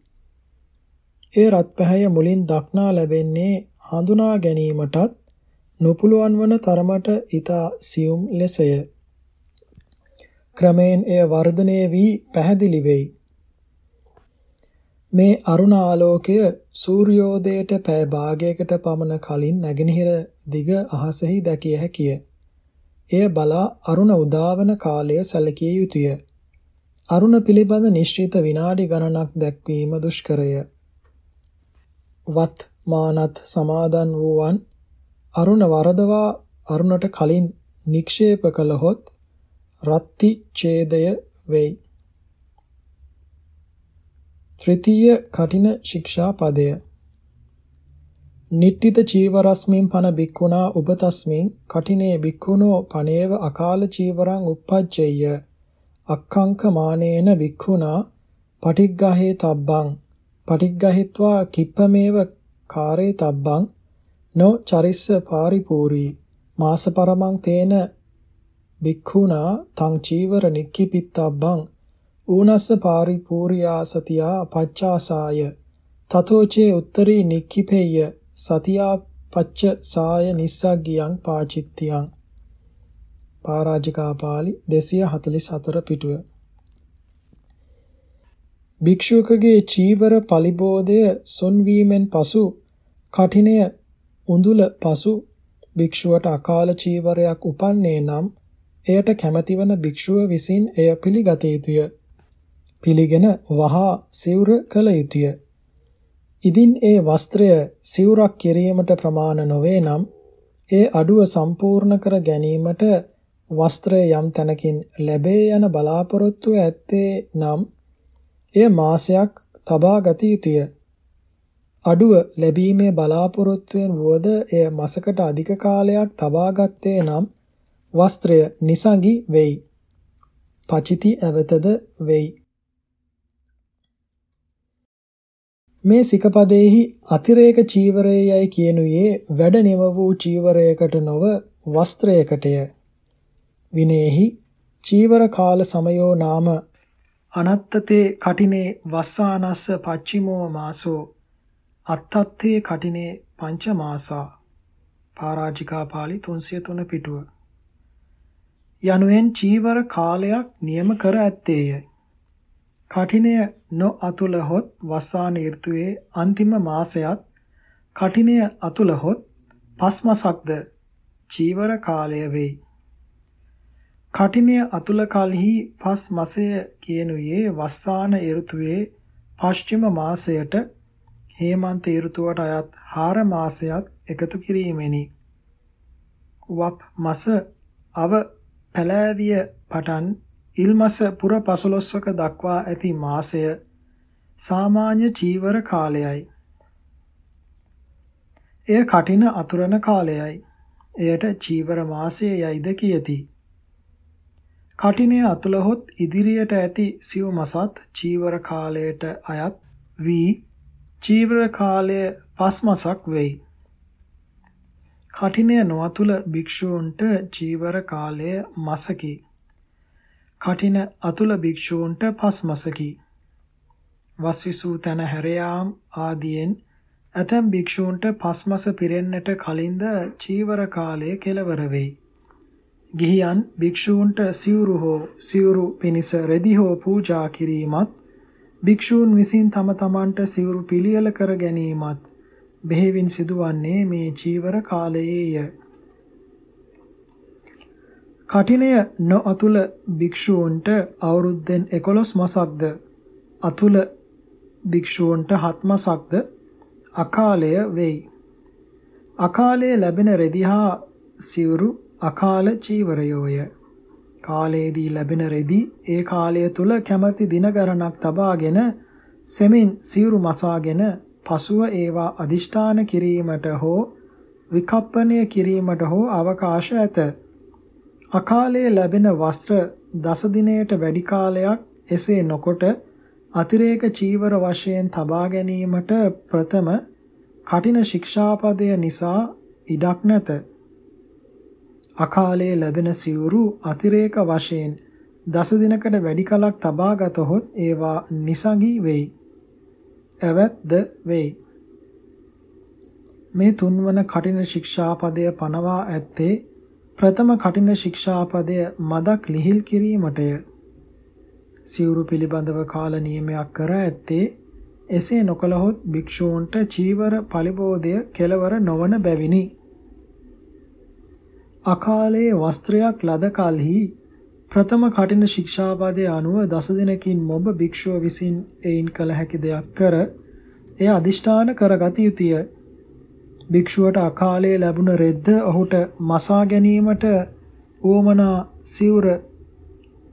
[SPEAKER 1] ඒ රත් පැහැය මුලින් දක්නා ලැබෙන්නේ හඳුනා ගැනීමටත් නොපුළුවන් වන තරමට ඊතා සියුම් ලෙසය. ක්‍රමයෙන් එය වර්ධනය වී පැහැදිලි වෙයි. මේ අරුණ ආලෝකය සූර්යෝදයට පෑ භාගයකට පමණ කලින් නැගෙනහිර දිග අහසෙහි දැකිය හැකිය. එය බලා අරුණ උදාවන කාලය සැලකිය යුතුය. අරුණ පිළිබඳ නිශ්චිත විනාඩි ගණනක් දැක්වීම දුෂ්කරය. වත් මානත් සමාදන් වූවන් අරුණ වරදවා අරුණට කලින් නික්ෂේප කළහොත් රත්ති ඡේදය වෙයි. ත්‍ෘතීය කටින ශික්ෂා පදය. නිට්ඨිත චීවරස්මින් පන බික්කුණා උපතස්මින් කටිනේ බික්කුණෝ පනේව අකාල චීවරං uppajjeyය අක්ඛංක මානේන බික්ඛුනා පටිග්ගහේ තබ්බං. පටිග්ගහිත්වා කිප්පමේව කාරේ තබ්බං නෝ චරිස්ස පාරිපූරී මාස පරමං තේන බික්ඛුනා තං චීවර නික්කිපිත්තබ්බං ඌනස්ස පාරිපූර්යා සතියා පච්චාසාය තතෝචේ උත්තරී නික්කිපෙය්‍ය සතියා පච්ච සාය නිස්සග්ගියං පාචිත්තියං. පරාජිකා පාළි 244 පිටුව. භික්ෂුවකගේ චීවර පලිබෝධය සොන්වීමෙන් පසු කඨිනය උඳුල පසු භික්ෂුවට අකාල චීවරයක් උපන්නේ නම් එයට කැමැතිවන භික්ෂුව විසින් එය පිළිගත යුතුය. පිළිගෙන වහා සිවුර කළ යුතුය. ඉදින් ඒ වස්ත්‍රය සිවුරක් කිරීමට ප්‍රමාණ නොවේ නම් ඒ අඩුව සම්පූර්ණ කර ගැනීමට වස්ත්‍රය යම් තැනකින් ලැබේ යන බලාපොරොත්තු ඇත්තේ නම් එය මාසයක් තබා ගත යුතුය. අඩුව ලැබීමේ බලාපොරොත්තුවෙන් වුවද එය මාසකට අධික කාලයක් තබා ගත්තේ නම් වස්ත්‍රය නිසඟි වෙයි. පචිති ඇවතද වෙයි. මේ සිකපදේහි අතිරේක චීවරයයි කියනුයේ වැඩ නිව වූ චීවරයකට නොව වස්ත්‍රයකටය. විනේහි චීවර කාල සමයෝ නාම අනත්තතේ කටිනේ වස්සානස්ස පච්චිමෝ මාසෝ අත්තත්තේ කටිනේ පංච මාසා පරාජිකා පාළි 303 පිටුව යනුවෙන් චීවර කාලයක් නියම කර ඇත්තේය. කඨිනය නොඅතුලහොත් වස්සාන ඍතුවේ අන්තිම මාසයත් කඨිනය අතුලහොත් පස්මසක්ද චීවර කාලය වෙයි. කඨිනය අතුල කලෙහි පස් මාසය කියනුයේ වස්සාන ඍතුවේ පශ්චිම මාසයට හේමන්ත ඍතුවට අයත් හාර මාසයක් එකතු කිරීමෙනි. වප් මාස අව පැලෑවිය පටන් ඉල්මස පුර පසළොස්වක දක්වා ඇති මාසය සාමාන්‍ය චීවර කාලයයි. එය කටින අතුරන කාලයයි. එයට චීවර මාසය යයිද කියති. කටිනය අතුලහොත් ඉදිරියට ඇති සිව් මසත් චීවර කාලයට අයත් වී චීවර කාලය පස් මසක් වෙයි. කඨිනය නොඅතුල භික්ෂූන්ට චීවර කාලය මාසකි. කඨින අතුල භික්ෂූන්ට පස් මාසකි. වස්විසූ තන හැරයාම් ආදියෙන් ඇතැම් භික්ෂූන්ට පස් මාස පිරෙන්නට කලින්ද චීවර කාලය කෙලවර වෙයි. ගිහියන් භික්ෂූන්ට සිවුරු හෝ සිවුරු පිනිස රෙදි හෝ පූජා කිරීමත් භික්ෂූන් විසින් තම තමන්ට සිවුරු පිළියෙල කර ගැනීමත් බෙහෙවින් සිදුවන්නේ මේ චීවර කාලයේය. කටිනය නොඅතුල භික්ෂූන්ට අවුරුද්දෙන් 11 මාසක්ද අතුල භික්ෂූන්ට 7 මාසක්ද අකාලය වෙයි. අකාලයේ ලැබෙන රෙදි හා සිවුරු අකාල චීවරයෝය. කාලයේදී ලැබෙන රෙදි ඒ කාලය තුල කැමැති දින ගණනක් තබාගෙන සෙමින් සිවුරු මසාගෙන පසුව ඒවා අදිෂ්ඨාන කිරීමට හෝ විකප්පණය කිරීමට හෝ අවකාශ ඇත. අකාලයේ ලැබෙන වස්ත්‍ර දස දිනයට වැඩි කාලයක් එසේ නොකොට අතිරේක චීවර වශයෙන් තබා ගැනීමට ප්‍රථම කටින ශික්ෂාපදය නිසා ඉඩක් නැත. අකාලයේ ලැබෙන සිවුරු අතිරේක වශයෙන් දස දිනකට වැඩි කලක් තබා ගතහොත් ඒවා නිසඟි වෙයි. එවත්ද වෙයි. මේ තුන්වන කටින ශික්ෂාපදය පනවා ඇත්තේ ප්‍රථම කටින ශික්ෂාපදය මදක් ලිහිල් කිරීමටය. සිවුරු පිළිබඳව කාල නියමයක් කර ඇත්තේ එසේ නොකළහොත් භික්ෂූන්ට චීවර පරිබෝධය කෙලවර නොවන බැවිනි. අකාලයේ වස්ත්‍රයක් ලද කලෙහි ප්‍රථම කටින ශික්ෂාපදයේ අනුව දස දිනකින් මොබ භික්ෂුව විසින් එයින් කළ හැකි දෙයක් කර එය අදිෂ්ඨාන කරගත යුතුය. භික්ෂුවට අකාලයේ ලැබුණ රෙද්ද ඔහුට මසා ගැනීමට උවමනා සිවුර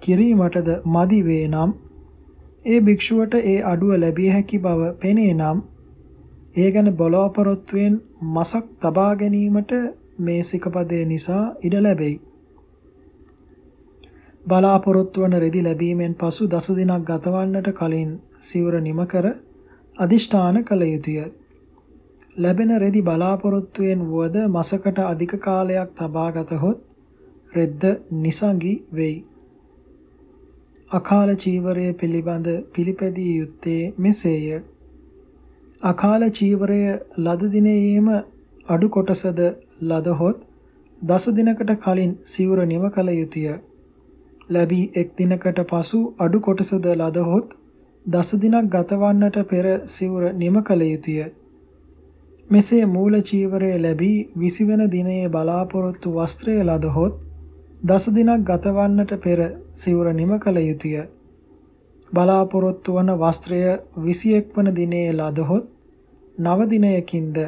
[SPEAKER 1] කිරීමටද මදි වේ නම් ඒ භික්ෂුවට ඒ අඩුව ලැබිය හැකි බව පෙනේ නම් ඒ ගැන බලාපොරොත්තුෙන් මසක් තබා ගැනීමට මේ සිකපදේ නිසා ඉඩ ලැබෙයි. බලාපොරොත්තු වන රෙදි ලැබීමෙන් පසු දස දිනක් ගතවන්නට කලින් සිවුර නිම කර අදිෂ්ඨාන කළ යුතුය. ලැබෙන රෙදි බලාපොරොත්තුවෙන් වුවද මාසකට අධික කාලයක් තබා ගතහොත් රෙද්ද නිසංගි වෙයි. අකාල චීවරය පිළිබඳ පිළිපැදිය යුත්තේ මෙසේය. අකාල චීවරය ලද දිනෙයේම අඩු කොටසද ලදහොත් දස දිනකට කලින් සිවුර නිම කළ යුතුය. ලැබී එක් දිනකට පසු අඩු කොටසද ලදහොත් දස දිනක් ගතවන්නට පෙර සිවුර නිම කළ යුතුය. මෙසේ මූල චීවරය ලැබී 20 වෙන දිනයේ බලාපොරොත්තු වස්ත්‍රය ලදහොත් දස දිනක් ගතවන්නට පෙර සිවුර නිම කළ යුතුය. බලාපොරොත්තු වන වස්ත්‍රය 21 වන දිනයේ ලදහොත් නව දිනයකින්ද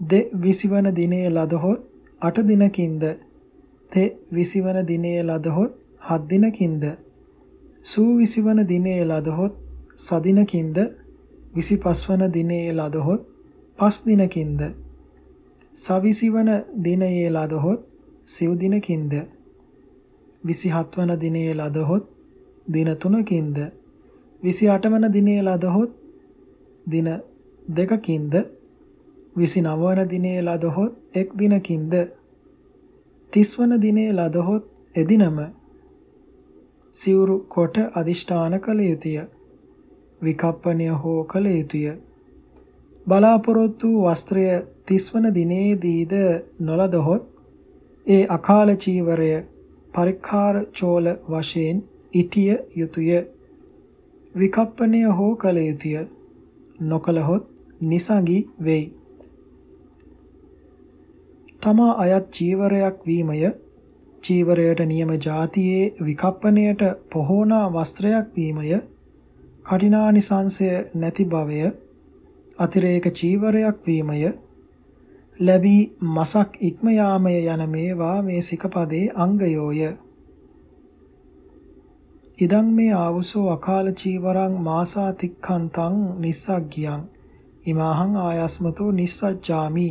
[SPEAKER 1] දෙ 20 වන දිනයේ ලදහොත් 8 දිනකින්ද තෙ 20 වන දිනයේ ලදහොත් 7 දිනකින්ද සූ 20 වන දිනයේ ලදහොත් සදිනකින්ද 25 වන දිනයේ ලදහොත් 5 දිනකින්ද සවිසි වන දිනයේ ලදහොත් සිව් දිනකින්ද 27 වන දිනයේ ලදහොත් දින 3කින්ද 28 වන දිනයේ ලදහොත් දින දෙකකින්ද 29 වන දිනේ ලදහොත් එක් දිනකින්ද 30 වන දිනේ ලදහොත් එදිනම සිවුරු කොට අදිෂ්ඨාන කළ යුතුය. විකප්පණය හෝ කළ යුතුය. බලාපොරොත්තු වස්ත්‍රය 30 වන දිනේදීද නොලදහොත් ඒ අකාල චීවරය පරික්කාර චෝල වශයෙන් ඉටිය යුතුය. විකප්පණය හෝ කළ යුතුය. නොකලහොත් නිසඟි වෙයි. තමා අයත් චීවරයක් වීමය. චීවරයට නියම જાතියේ විකප්පණයට පොහෝනා වස්ත්‍රයක් වීමය. කටිනානිසංශය නැති භවය අතිරේක චීවරයක් වීමය. ලැබී මසක් ඉක්ම යාමය යන මේවා මේ සිකපදේ අංගයෝය. ඉදං මේ ආවුසෝ අකාල චීවරං මාසා තික්ඛන්තං නිස්සග්ගියං. ඉමාහං ආයස්මතෝ නිස්සජ්ජාමි.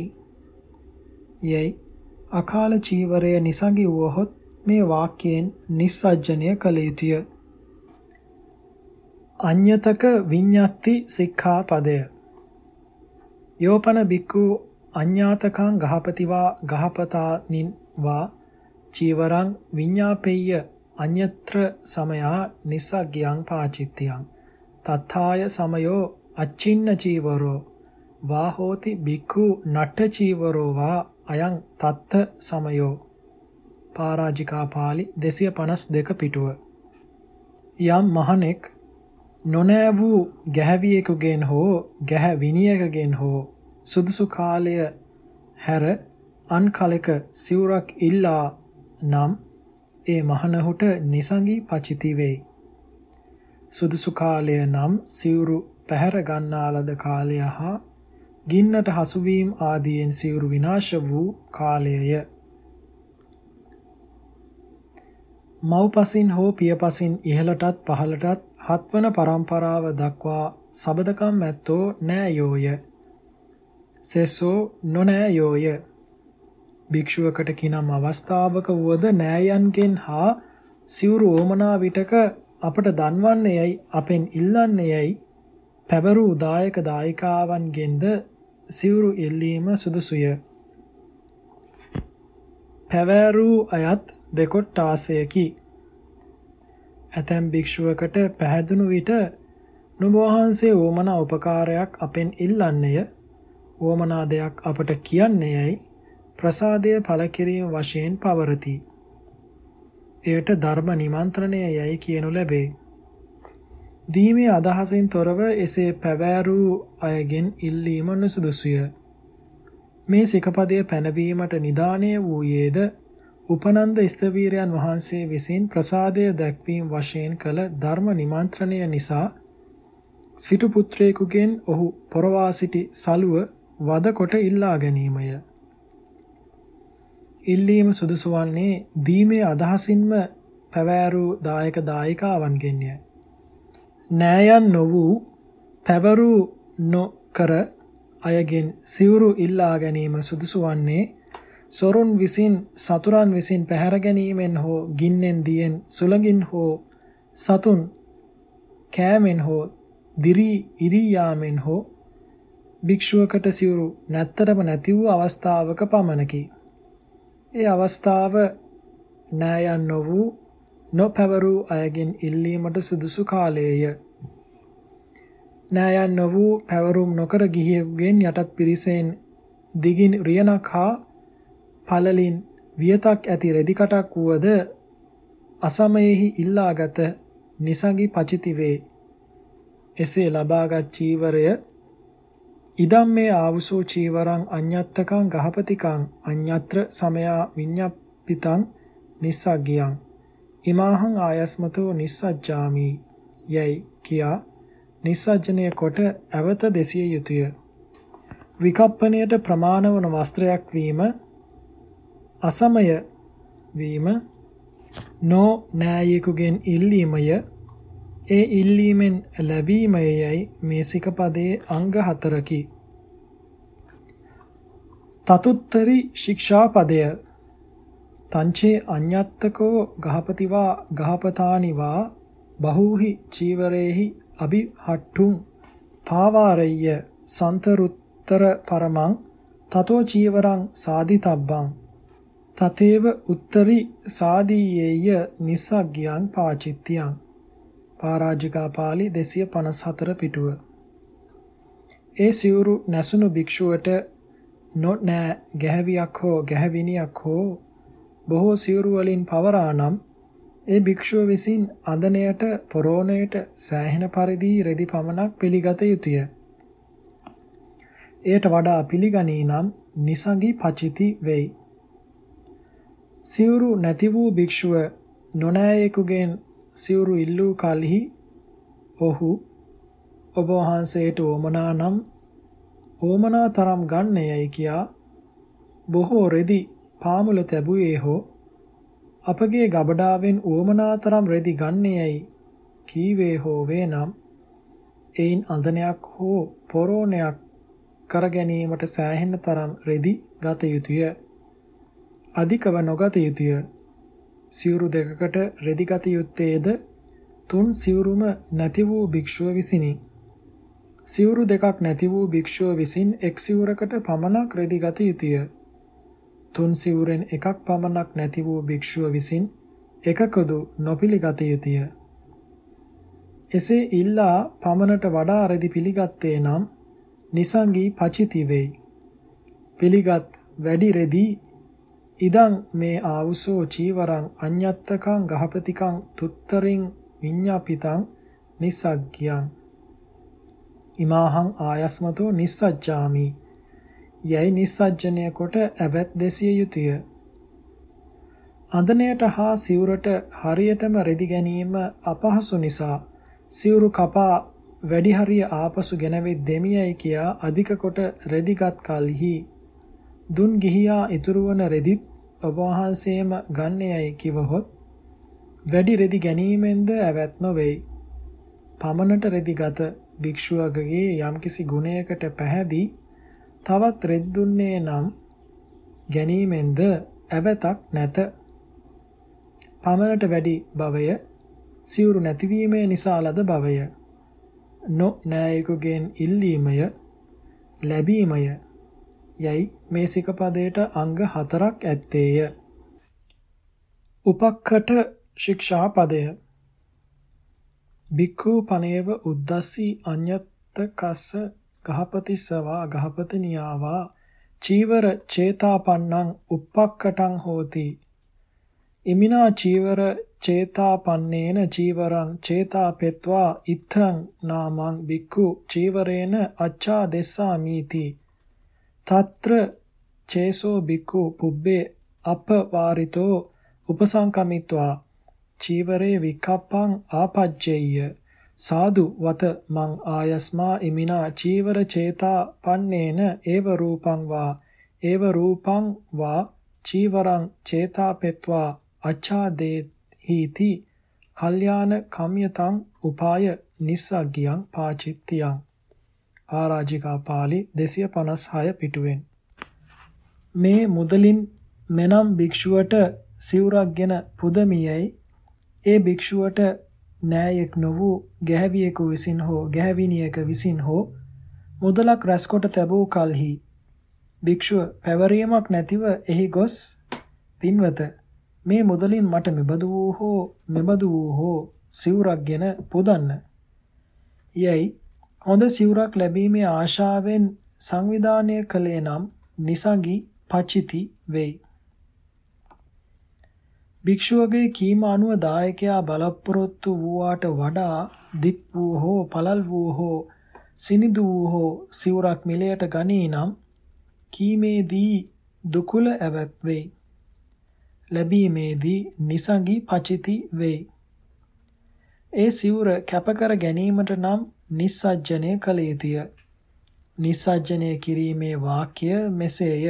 [SPEAKER 1] යයි අකාල චීවරය නිසඟි වුවහොත් මේ වාක්‍යයෙන් නිස්සජ්ජනය කළ යුතුය. අඤ්‍යතක විඤ්ඤාති සික්ඛාපදය. යෝපන බික්කු අඤ්ඤාතකං ගහපතිවා ගහපතානින් වා චීවරං විඤ්ඤාපෙය්‍ය අඤ්‍යත්‍ර සමයා නිස්සග්ගයං පාචිත්‍යං. තත්ථාය සමයෝ අච්චින්න චීවරෝ. වා හෝති බික්ඛු නට්ඨ චීවරෝ වා අයං තත්ත සමයෝ. පරාජිකා පාළි 252 පිටුව. යම් මහණෙක් නොනෑ වූ ගැහැවියෙකුගෙන් හෝ ගැහැ විනියකගෙන් හෝ සුදුසු කාලය හැර අන් කලක සිවුරක් ඉල්ලා නම් ඒ මහණහුට නිසංගී පචිති වෙයි. සුදුසු කාලය නම් සිවුරු පැහැර ගන්නාලද කාලය හා ගින්නට හසුවීම ආදීන් සිවුරු විනාශ වූ කාලයය. මව්පසින් හෝ පියපසින් ඉහළටත් පහළටත් හත්වන පරම්පරාව දක්වා සබදකම් ඇත්තෝ නෑයෝය. සෙසෝ නොනෑයෝය. භික්ෂුවකට කිනම් අවස්ථාවක වුවද නෑයන්ගෙන් හා සිවුරු ඕමනා විටක අපට දන්වන්නේයයි අපෙන් ඉල්ලන්නේයයි පැවරූ දායක දායිකාවන්ගෙන්ද සිවුරු එල්ලීම සුදුසුය. පැවැරූ අයත් දෙකොට්ටාසයකි. ඇතැම් භික්ෂුවකට පැහැදුණු විට නුඹ වහන්සේ ඕමනා උපකාරයක් අපෙන් ඉල්ලන්නේය. ඕමනා දෙයක් අපට කියන්නේයයි ප්‍රසාදය පළ කිරීම වශයෙන් පවරති. එයට ධර්ම නිමන්ත්‍රණය යයි කියනු ලැබේ. දීමේ අදහසින් තොරව එසේ පැවෑරූ අයගෙන් ඉල්ලීම නුසුදුසුය. මේ සිකපදය පැනවීමට නිදානය වූයේද උපනන්ද ස්තවීරයන් වහන්සේ විසින් ප්‍රසාදය දැක්වීම වශයෙන් කළ ධර්ම නිමන්ත්‍රණය නිසා සිටු පුත්‍රයෙකුගෙන් ඔහු පොරවා සිටි සලුව වද කොට ඉල්ලා ගැනීමය. ඉල්ලීම සුදුසු වන්නේ දීමේ අදහසින්ම පැවෑරූ දායක දායිකාවන්ගෙන්ය. නෑයන් නො වූ පැවරු නොකර අයගෙන් සිවුරු ඉල්ලා ගැනීම සුදුසු වන්නේ සොරුන් විසින් සතුරන් විසින් පැහැර ගැනීමෙන් හෝ ගින්නෙන් දියෙන් සුළඟින් හෝ සතුන් කෑමෙන් හෝ දිරි ඉරියාමෙන් හෝ භික්ෂුවකට සිවුරු නැත්තරම නැති වූ අවස්ථාවක පමණකි. ඒ අවස්ථාව නෑයන් නො වූ නොපැවරූ අයගෙන් ඉල්ලීමට සුදුසු කාලයේය. නෑයන් නො වූ පැවරුම් නොකර ගිහියෙකුගෙන් යටත් පිරිසෙන් දිගින් රියනක් හා පළලින් වියතක් ඇති රෙදිකටක් වුවද අසමයෙහි ඉල්ලාගත නිසඟි පචිති වේ. එසේ ලබාගත් චීවරය ඉදම් මේ ආවුසෝ චීවරං අඤ්ඤත්තකං ගහපතිකං අඤ්ඤත්‍ර සමයා විඤ්ඤප්පිතං නිස්සග්ගියං ඉමාහං ආයස්මතෝ නිස්සජ්ජාමි යයි කියා නිස්සජ්ජනය කොට ඇවත දෙසිය යුතුය. විකප්පණයට ප්‍රමාණ වන වස්ත්‍රයක් වීම අසමය වීම නෝ නෑයෙකුගෙන් ඉල්ලීමය ඒ ඉල්ලීමෙන් ලැබීමයයි මේ සිකපදයේ අංග හතරකි. තතුත්තරි ශික්ෂාපදය තංචේ අඤ්ඤත්තකෝ ගහපතිවා ගහපතානිවා බහූහි චීවරේහි අභිහට්ටුං පාවාරය්‍ය සන්තරුත්තර පරමං තතෝ චීවරං සාදිතබ්බං තතේව උත්තරි සාදීයේය නිස්සග්ගියං පාචිත්‍යං පරාජිකා පාළි 254 පිටුව. ඒ සිවුරු නැසුණු භික්ෂුවට නොනෑ ගැහැවියක් හෝ ගැහැවිනියක් හෝ බොහෝ සිවුරු වලින් පවරා නම් ඒ භික්ෂුව විසින් අඳනයට පොරෝණයට සෑහෙන පරිදි රෙදි පමණක් පිළිගත යුතුය. එයට වඩා පිළිගනී නම් නිසඟි පචිති වෙයි. සිවුරු නැති වූ භික්ෂුව නොනෑයෙකුගෙන් සිවුරු ඉල්ලූ කලෙහි ඔහු ඔබ වහන්සේට ඕමනා නම් ඕමනා තරම් ගන්නයයි කියා බොහෝ රෙදි පාමුල තැබුවේ හෝ අපගේ ගබඩාවෙන් උවමනාතරම් රෙදි ගන්නේයයි කීවේ හෝ වේනම් එයින් අඳනයක් හෝ පොරෝණයක් කර ගැනීමට සෑහෙන තරම් රෙදි ගත යුතුය. අධිකව නොගත යුතුය. සිවුරු දෙකකට රෙදි ගත යුත්තේද තුන් සිවුරුම නැති වූ භික්ෂුව විසිනි. සිවුරු දෙකක් නැති වූ භික්ෂුව විසින් එක් සිවුරකට පමණක් රෙදි ගත යුතුය. තුන් සිවුරෙන් එකක් පමණක් නැති වූ භික්ෂුව විසින් එකකදු නොපිළිගත යුතුය. එසේ ඉල්ලා පමණට වඩා රෙදි පිළිගත්තේ නම් නිසංගී පචිති වෙයි. පිළිගත් වැඩි රෙදි ඉදං මේ ආවුසෝ චීවරං අඤ්ඤත්තකං ගහපතිකං තුත්තරින් විඤ්ඤාපිතං නිසග්ගියං ඉමාහං ආයස්මතෝ නිස්සජ්ජාමි යැයි නිස්සජ්ජනය කොට ඇවැත් දෙසිය යුතුය. අඳනයට හා සිවුරට හරියටම රෙදි ගැනීම අපහසු නිසා සිවුරු කපා වැඩි හරිය ආපසු ගෙනවෙත් දෙමියයි කියා අධික කොට රෙදිගත් කලෙහි දුන් ගිහියා ඉතුරු වන රෙදිත් ඔබ වහන්සේම ගන්නේයයි කිවහොත් වැඩි රෙදි ගැනීමෙන්ද ඇවැත් නොවේයි. පමණට රෙදිගත භික්ෂුවකගේ යම්කිසි ගුණයකට පැහැදී තවත් රෙද් දුන්නේ නම් ගැනීමෙන්ද ඇවතක් නැත. පමණට වැඩි භවය සිවුරු නැතිවීමේ නිසා ලද භවය නො නෑයෙකුගෙන් ඉල්ලීමය ලැබීමය යයි මේ සිකපදයට අංග හතරක් ඇත්තේය. උපක්ඛට ශික්ෂා පදය බික්ඛු පනේව උද්දස්සී අඤ්ඤත්ත කස්ස ගහපතිස්සවා ගහපතිනියාවා චීවර චේතාපන්නං uppakkatam hoti. ඉමිනා චීවර චේතාපන්නේන චීවරං චේතාපෙත්වා ඉත්තං නාමං බික්ඛු චීවරේන අච්ඡා දෙස්සාමීති తත්‍ර චේසෝ බික්ඛු පුබ්බේ අපවාරිතෝ උපසංකමිත්වා. චීවරේ විකප්පං ආපජ්ජෙය්‍ය සාදු වත මං ආයස්මා ඉමිනා චීවර චේතා පන්නේන ඒව රූපං වා ඒව රූපං වා චීවරං චේතාපෙත්වා අච්ඡාදේ හීති කල්යාණ කම්යතං උපාය නිස්සග්ගියං පාචිත්තියං. ආරාජිකා පාළි 256 පිටුවෙන්. මේ මුදලින් මෙනම් භික්ෂුවට සිවුරක්ගෙන පුදමියයි ඒ භික්ෂුවට නෑයෙක් නො වූ ගැහැවියෙකු විසින් හෝ ගැහැවිනියක විසින් හෝ මුදලක් රැස්කොට තැබූ කලෙහි භික්ෂුව පැවරීමක් නැතිව එහි ගොස් පින්වත මේ මුදලින් මට මෙබඳු වූ හෝ මෙබඳු වූ හෝ සිවුරක්ගෙන පුදන්න. යයි හොඳ සිවුරක් ලැබීමේ ආශාවෙන් සංවිධානය කළේ නම් නිසඟි පචිති වෙයි. භික්ෂුවගේ කීම අනුව දායකයා බලාපොරොත්තු වූාට වඩා දික් වූ හෝ පළල් වූ හෝ සිනිදු වූ හෝ සිවුරක් මිලයට ගනී නම් කීමේදී දුකුල ඇවත් වෙයි. ලැබීමේදී නිසඟි පචිති වෙයි. ඒ සිවුර කැපකර ගැනීමට නම් නිස්සජ්ජනය කළ යුතුය. නිස්සජ්ජනය කිරීමේ වාක්‍ය මෙසේය.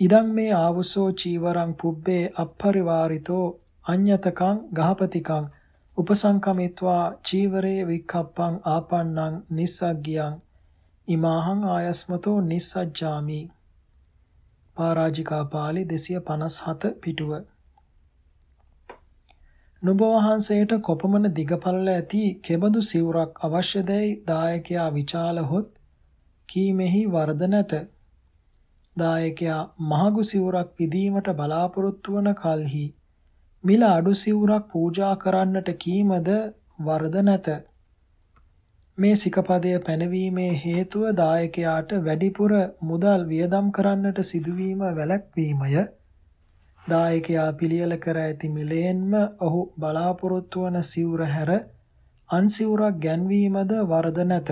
[SPEAKER 1] ඉදං මේ ආවුසෝ චීවරං පුබ්බේ අපරිවාරිතෝ අඤ්ඤතකං ගහපතිකං උපසංකමිත්වා චීවරේ වික්ඛප්පං ආපන්නං නිස්සග්ගියං ඉමාහං ආයස්මතෝ නිස්සජ්ජාමි. පරාජිකා පාළි 257 පිටුව. නුඹ වහන්සේට කොපමණ දිගපළල ඇති කෙබඳු සිවුරක් අවශ්‍යදැයි දායකයා විචාලහොත් කීමෙහි වරද නැත. දායකයා මහගු සිවුරක් පිදීමට බලාපොරොත්තු වන කලෙහි මිල අඩු සිවුරක් පූජා කරන්නට කීමද වරද නැත. මේ සිකපදය පැනවීමේ හේතුව දායකයාට වැඩිපුර මුදල් වියදම් කරන්නට සිදුවීම වැළැක්වීමය. දායකයා පිළියෙල කර ඇති මිලයෙන්ම ඔහු බලාපොරොත්තු වන සිවුර හැර අන් සිවුරක් ගැන්වීමද වරද නැත.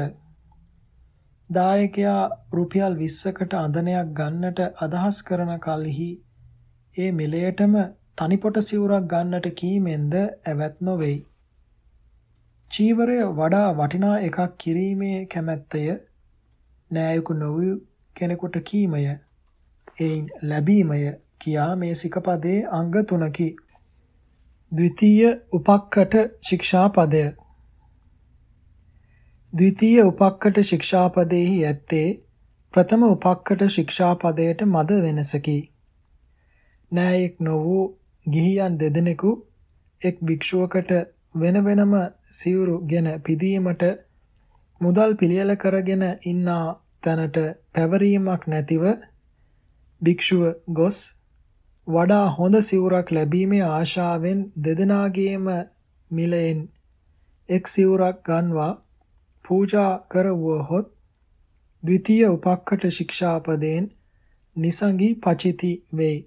[SPEAKER 1] දායකයා රුපියල් 20කට අඳනයක් ගන්නට අදහස් කරන කලෙහි ඒ මිලයටම තනිපොට සිවුරක් ගන්නට කීමෙන්ද ඇවත් නොවේයි. චීවරය වඩා වටිනා එකක් කිරීමේ කැමැත්තය නෑයකු නොවූ කෙනෙකුට කීමය. එයින් ලැබීමය කියා මේ සිකපදයේ අංග තුනකි. ද්විතීය උපක්කට ශික්ෂා පදය ද්විතීය උපක්කට ශික්ෂාපදයෙහි ඇත්තේ ප්‍රථම උපක්කට ශික්ෂාපදයට මද වෙනසකි. නෑයෙක් නො වූ ගිහියන් දෙදෙනෙකු එක් භික්ෂුවකට වෙන වෙනම සිවුරුගෙන පිදීමට මුදල් පිළියෙල කරගෙන ඉන්නා තැනට පැවරීමක් නැතිව භික්ෂුව ගොස් වඩා හොඳ සිවුරක් ලැබීමේ ආශාවෙන් දෙදෙනාගේම මිලෙන් එක් සිවුරක් ගන්වා පූජා කරවුවහොත් ද්විතීය උපක්කට ශික්ෂාපදයෙන් නිසංගි පචිති වෙයි.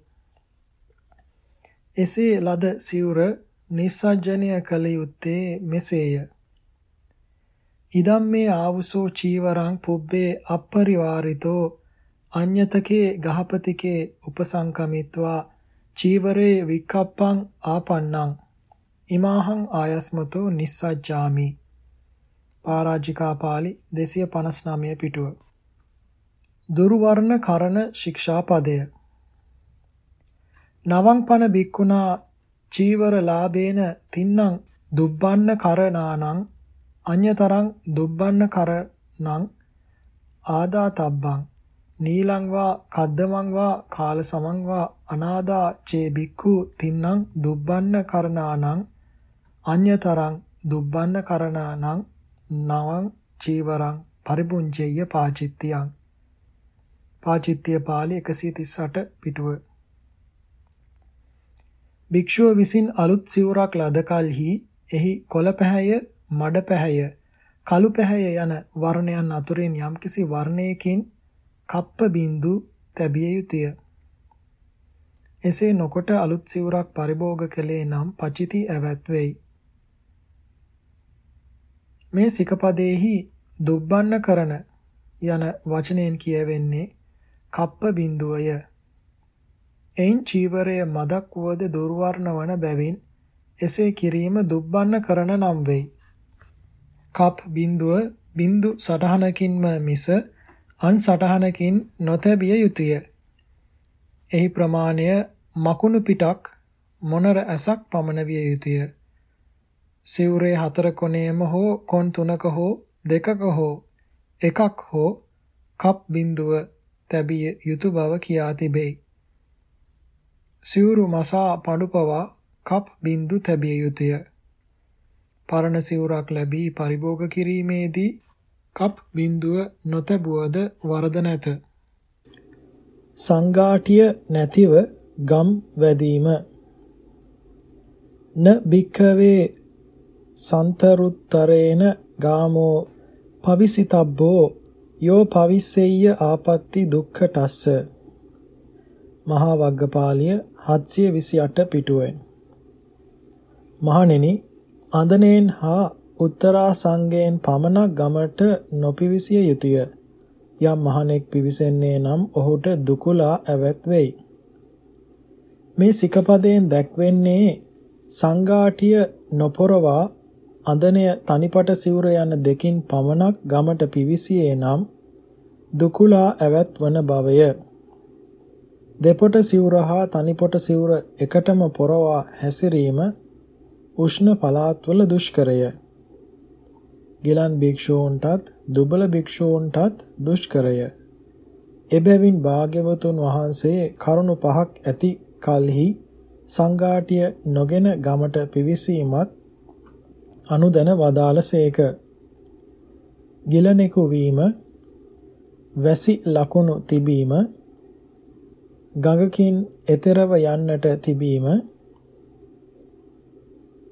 [SPEAKER 1] එසේ ලද සිවුර නිස්සජ්ජනය කළ යුත්තේ මෙසේය. ඉදම් මේ ආවුසෝ චීවරං පුබ්බේ අපරිවාරිතෝ අඤ්‍යතකේ ගහපතිකේ උපසංකමිත්වා චීවරේ වික්කප්පං ආපන්නං ඉමාහං ආයස්මතෝ නිස්සජ්ජාමි පරාජිකා පාළි 259 පිටුව. දුර්වර්ණ කරණ ශික්ෂාපදය. නවං පන බික්කුණා චීවර ලාභේන තින්නම් දුබ්බන්න කරනානං අඤ්‍යතරං දුබ්බන්න කරනං ආදාතබ්බං නීලං වා කද්දමං වා කාල සමං වා අනාදා චේ බික්ඛු තින්නම් දුබ්බන්න කරනානං අඤ්‍යතරං දුබ්බන්න කරනානං නවං චීවරං පරිපුංචෙය්‍ය පාචිත්තියං පාචිත්‍ය පාළි 138 පිටුව භික්ෂුව විසින් අලුත් සිවුරක් ලද කලෙහි එහි කොළ පැහැය මඩ පැහැය කළු පැහැය යන වර්ණයන් අතුරින් යම්කිසි වර්ණයකින් කප්ප බින්දු තැබිය යුතුය. එසේ නොකොට අලුත් සිවුරක් පරිභෝග කළේ නම් පචිති ඇවැත් වෙයි. මේ සිකපදේහි දුබ්බන්න කරන යන වචනයෙන් කියවෙන්නේ කප්ප බිඳුවය. එයින් චීවරය මදක් වුවද දුර්වර්ණ වන බැවින් එසේ කිරීම දුබ්බන්න කරන නම් වෙයි. කප් බිඳුව බිඳු සටහනකින්ම මිස අන් සටහනකින් නොතැබිය යුතුය. එහි ප්‍රමාණය මකුණු පිටක් මොනර ඇසක් පමණ විය යුතුය. සිවුරේ හතර කොනේම හෝ කොන් තුනක හෝ දෙකක හෝ එකක් හෝ කප් බිඳුව තැබිය යුතු බව කියා තිබේ. සිවුරු මසා පඩුපවා කප් බිඳු තැබිය යුතුය. පරණ සිවුරක් ලැබී පරිභෝග කිරීමේදී කප් බිඳුව නොතැබුවද වරද නැත. සංඝාටිය නැතිව ගම් වැදීම න භික්ඛවේ සන්තරුත්තරේන ගාමෝ පවිසිතබ්බෝ යෝ පවිස්සෙය්‍ය ආපත්‍ති දුක්ඛටස්ස මහා වග්ගපාලිය 728 පිටුවෙන් මහණෙනි අඳනෙන් හා උත්තරා සංගයෙන් පමණක් ගමට නොපිවිසිය යුතුය. යම් මහණෙක් පිවිසෙන්නේ නම් ඔහුට දුකුලා ඇවත් වෙයි. මේ සිකපදයෙන් දැක්වෙන්නේ සංඝාටිය නොපොරවා අඳනය තනිපට සිවුර යන දෙකින් පමණක් ගමට පිවිසියේ නම් දුකුලා ඇවත් වන බවය. දෙපොට සිවුර හා තනිපොට සිවුර එකටම පොරවා හැසිරීම උෂ්ණ පළාත්වල දුෂ්කරය. ගිලන් භික්ෂූන්ටත් දුබල භික්ෂූන්ටත් දුෂ්කරය. එබැවින් භාග්‍යවතුන් වහන්සේ කරුණු පහක් ඇති කල්හි සංඝාටිය නොගෙන ගමට පිවිසීමත් අනුදැන වදාළසේක. ගිලනෙකු වීම වැසි ලකුණු තිබීම ගඟකින් එතරව යන්නට තිබීම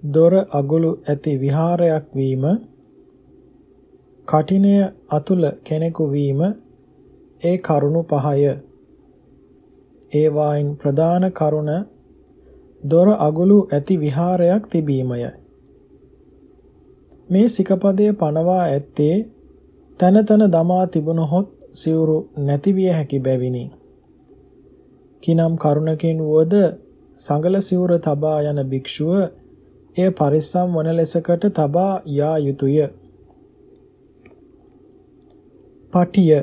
[SPEAKER 1] දොර අගුළු ඇති විහාරයක් වීම කටිනය අතුල කෙනෙකු වීම ඒ කරුණු පහය ඒ වයින් ප්‍රධාන කරුණ දොර අගුළු ඇති විහාරයක් තිබීමය මේ සිකපදය පනවා ඇත්තේ තන තන දමා තිබුණහොත් සිවුරු නැතිවිය හැකි බැවිනි කිනම් කරුණකින් වුවද සංගල සිවුර තබා යන භික්ෂුව එය පරිස්සම් වන ලෙසකට තබා යා යුතුය. පටිය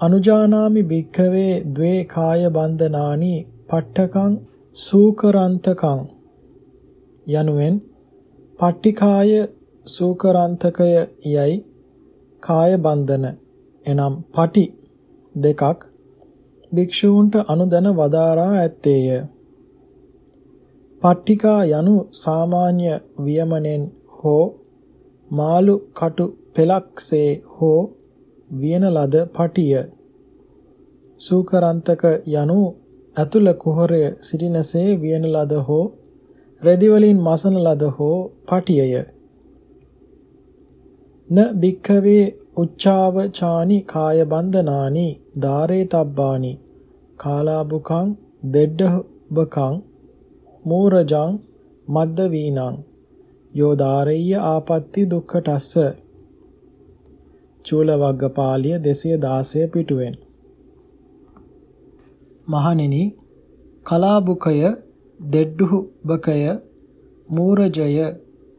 [SPEAKER 1] අනුජානාමි භික්ඛවේ ද්වේ කාය බන්ධනානි පට්ඨකං සූකරන්තකං යනුවෙන් පට්ටිකාය සූකරන්තකය යයි කාය බන්ධන එනම් පටි දෙකක් භික්ෂූන්ට අනුදැන වදාරා ඇත්තේය. පට්ටිකා යනු සාමාන්‍ය වියමනෙන් හෝ මාළු කටු පෙලක්සේ හෝ වියන ලද පටිය සූකරන්තක යනු ඇතුළ කුහරය සිටිනසේ වියන ලද හෝ රෙදි වලින් මසන ලද හෝ පටියය. න භික්ඛවේ උච්චාවචානි කාය බන්ධනානි ධාරේ තබ්බානි කාලාබුකං දෙඩ්ඩබකං මූරජං මද්ද වීනං යෝදාරෙය්‍ය ආපත්‍ති දුක්ඛටස්ස. චූලවග්ගපාලිය 216 පිටුවෙන්. මහණෙනි කලාබුකය දෙඩ්ඩුබකය මූරජය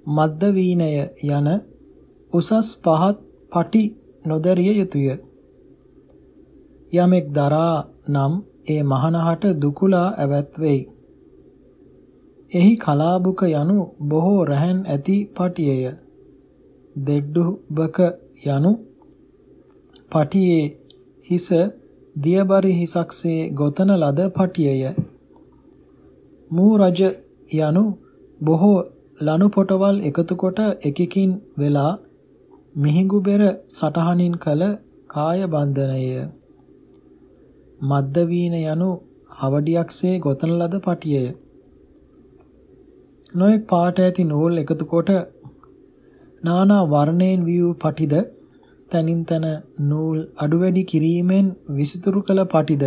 [SPEAKER 1] මද්ද වීණය යන උසස් පහත් පටි නොදරිය යුතුය. යමෙක් දරා නම් ඒ මහනහට දුකුලා ඇවත් වෙයි. එහි කලාබුක යනු බොහෝ රැහන් ඇති පටියය. දෙඩ්ඩුබක යනු පටියේ හිස දියබරි හිසක්සේ ගොතන ලද පටියය. මූ රජ යනු බොහෝ ලනු පොටවල් එකතු කොට එකකින් වෙලා මිහිඟු බෙර සටහනින් කළ කාය බන්ධනය. මද්ද වීන යනු හවඩියක්සේ ගොතන ලද පටියය. නොයෙක් පාට ඇති නූල් එකතු කොට නානා වර්ණයෙන් වියූ පටිද තනින් තන නූල් අඩු වැඩි කිරීමෙන් විසිතුරු කළ පටිද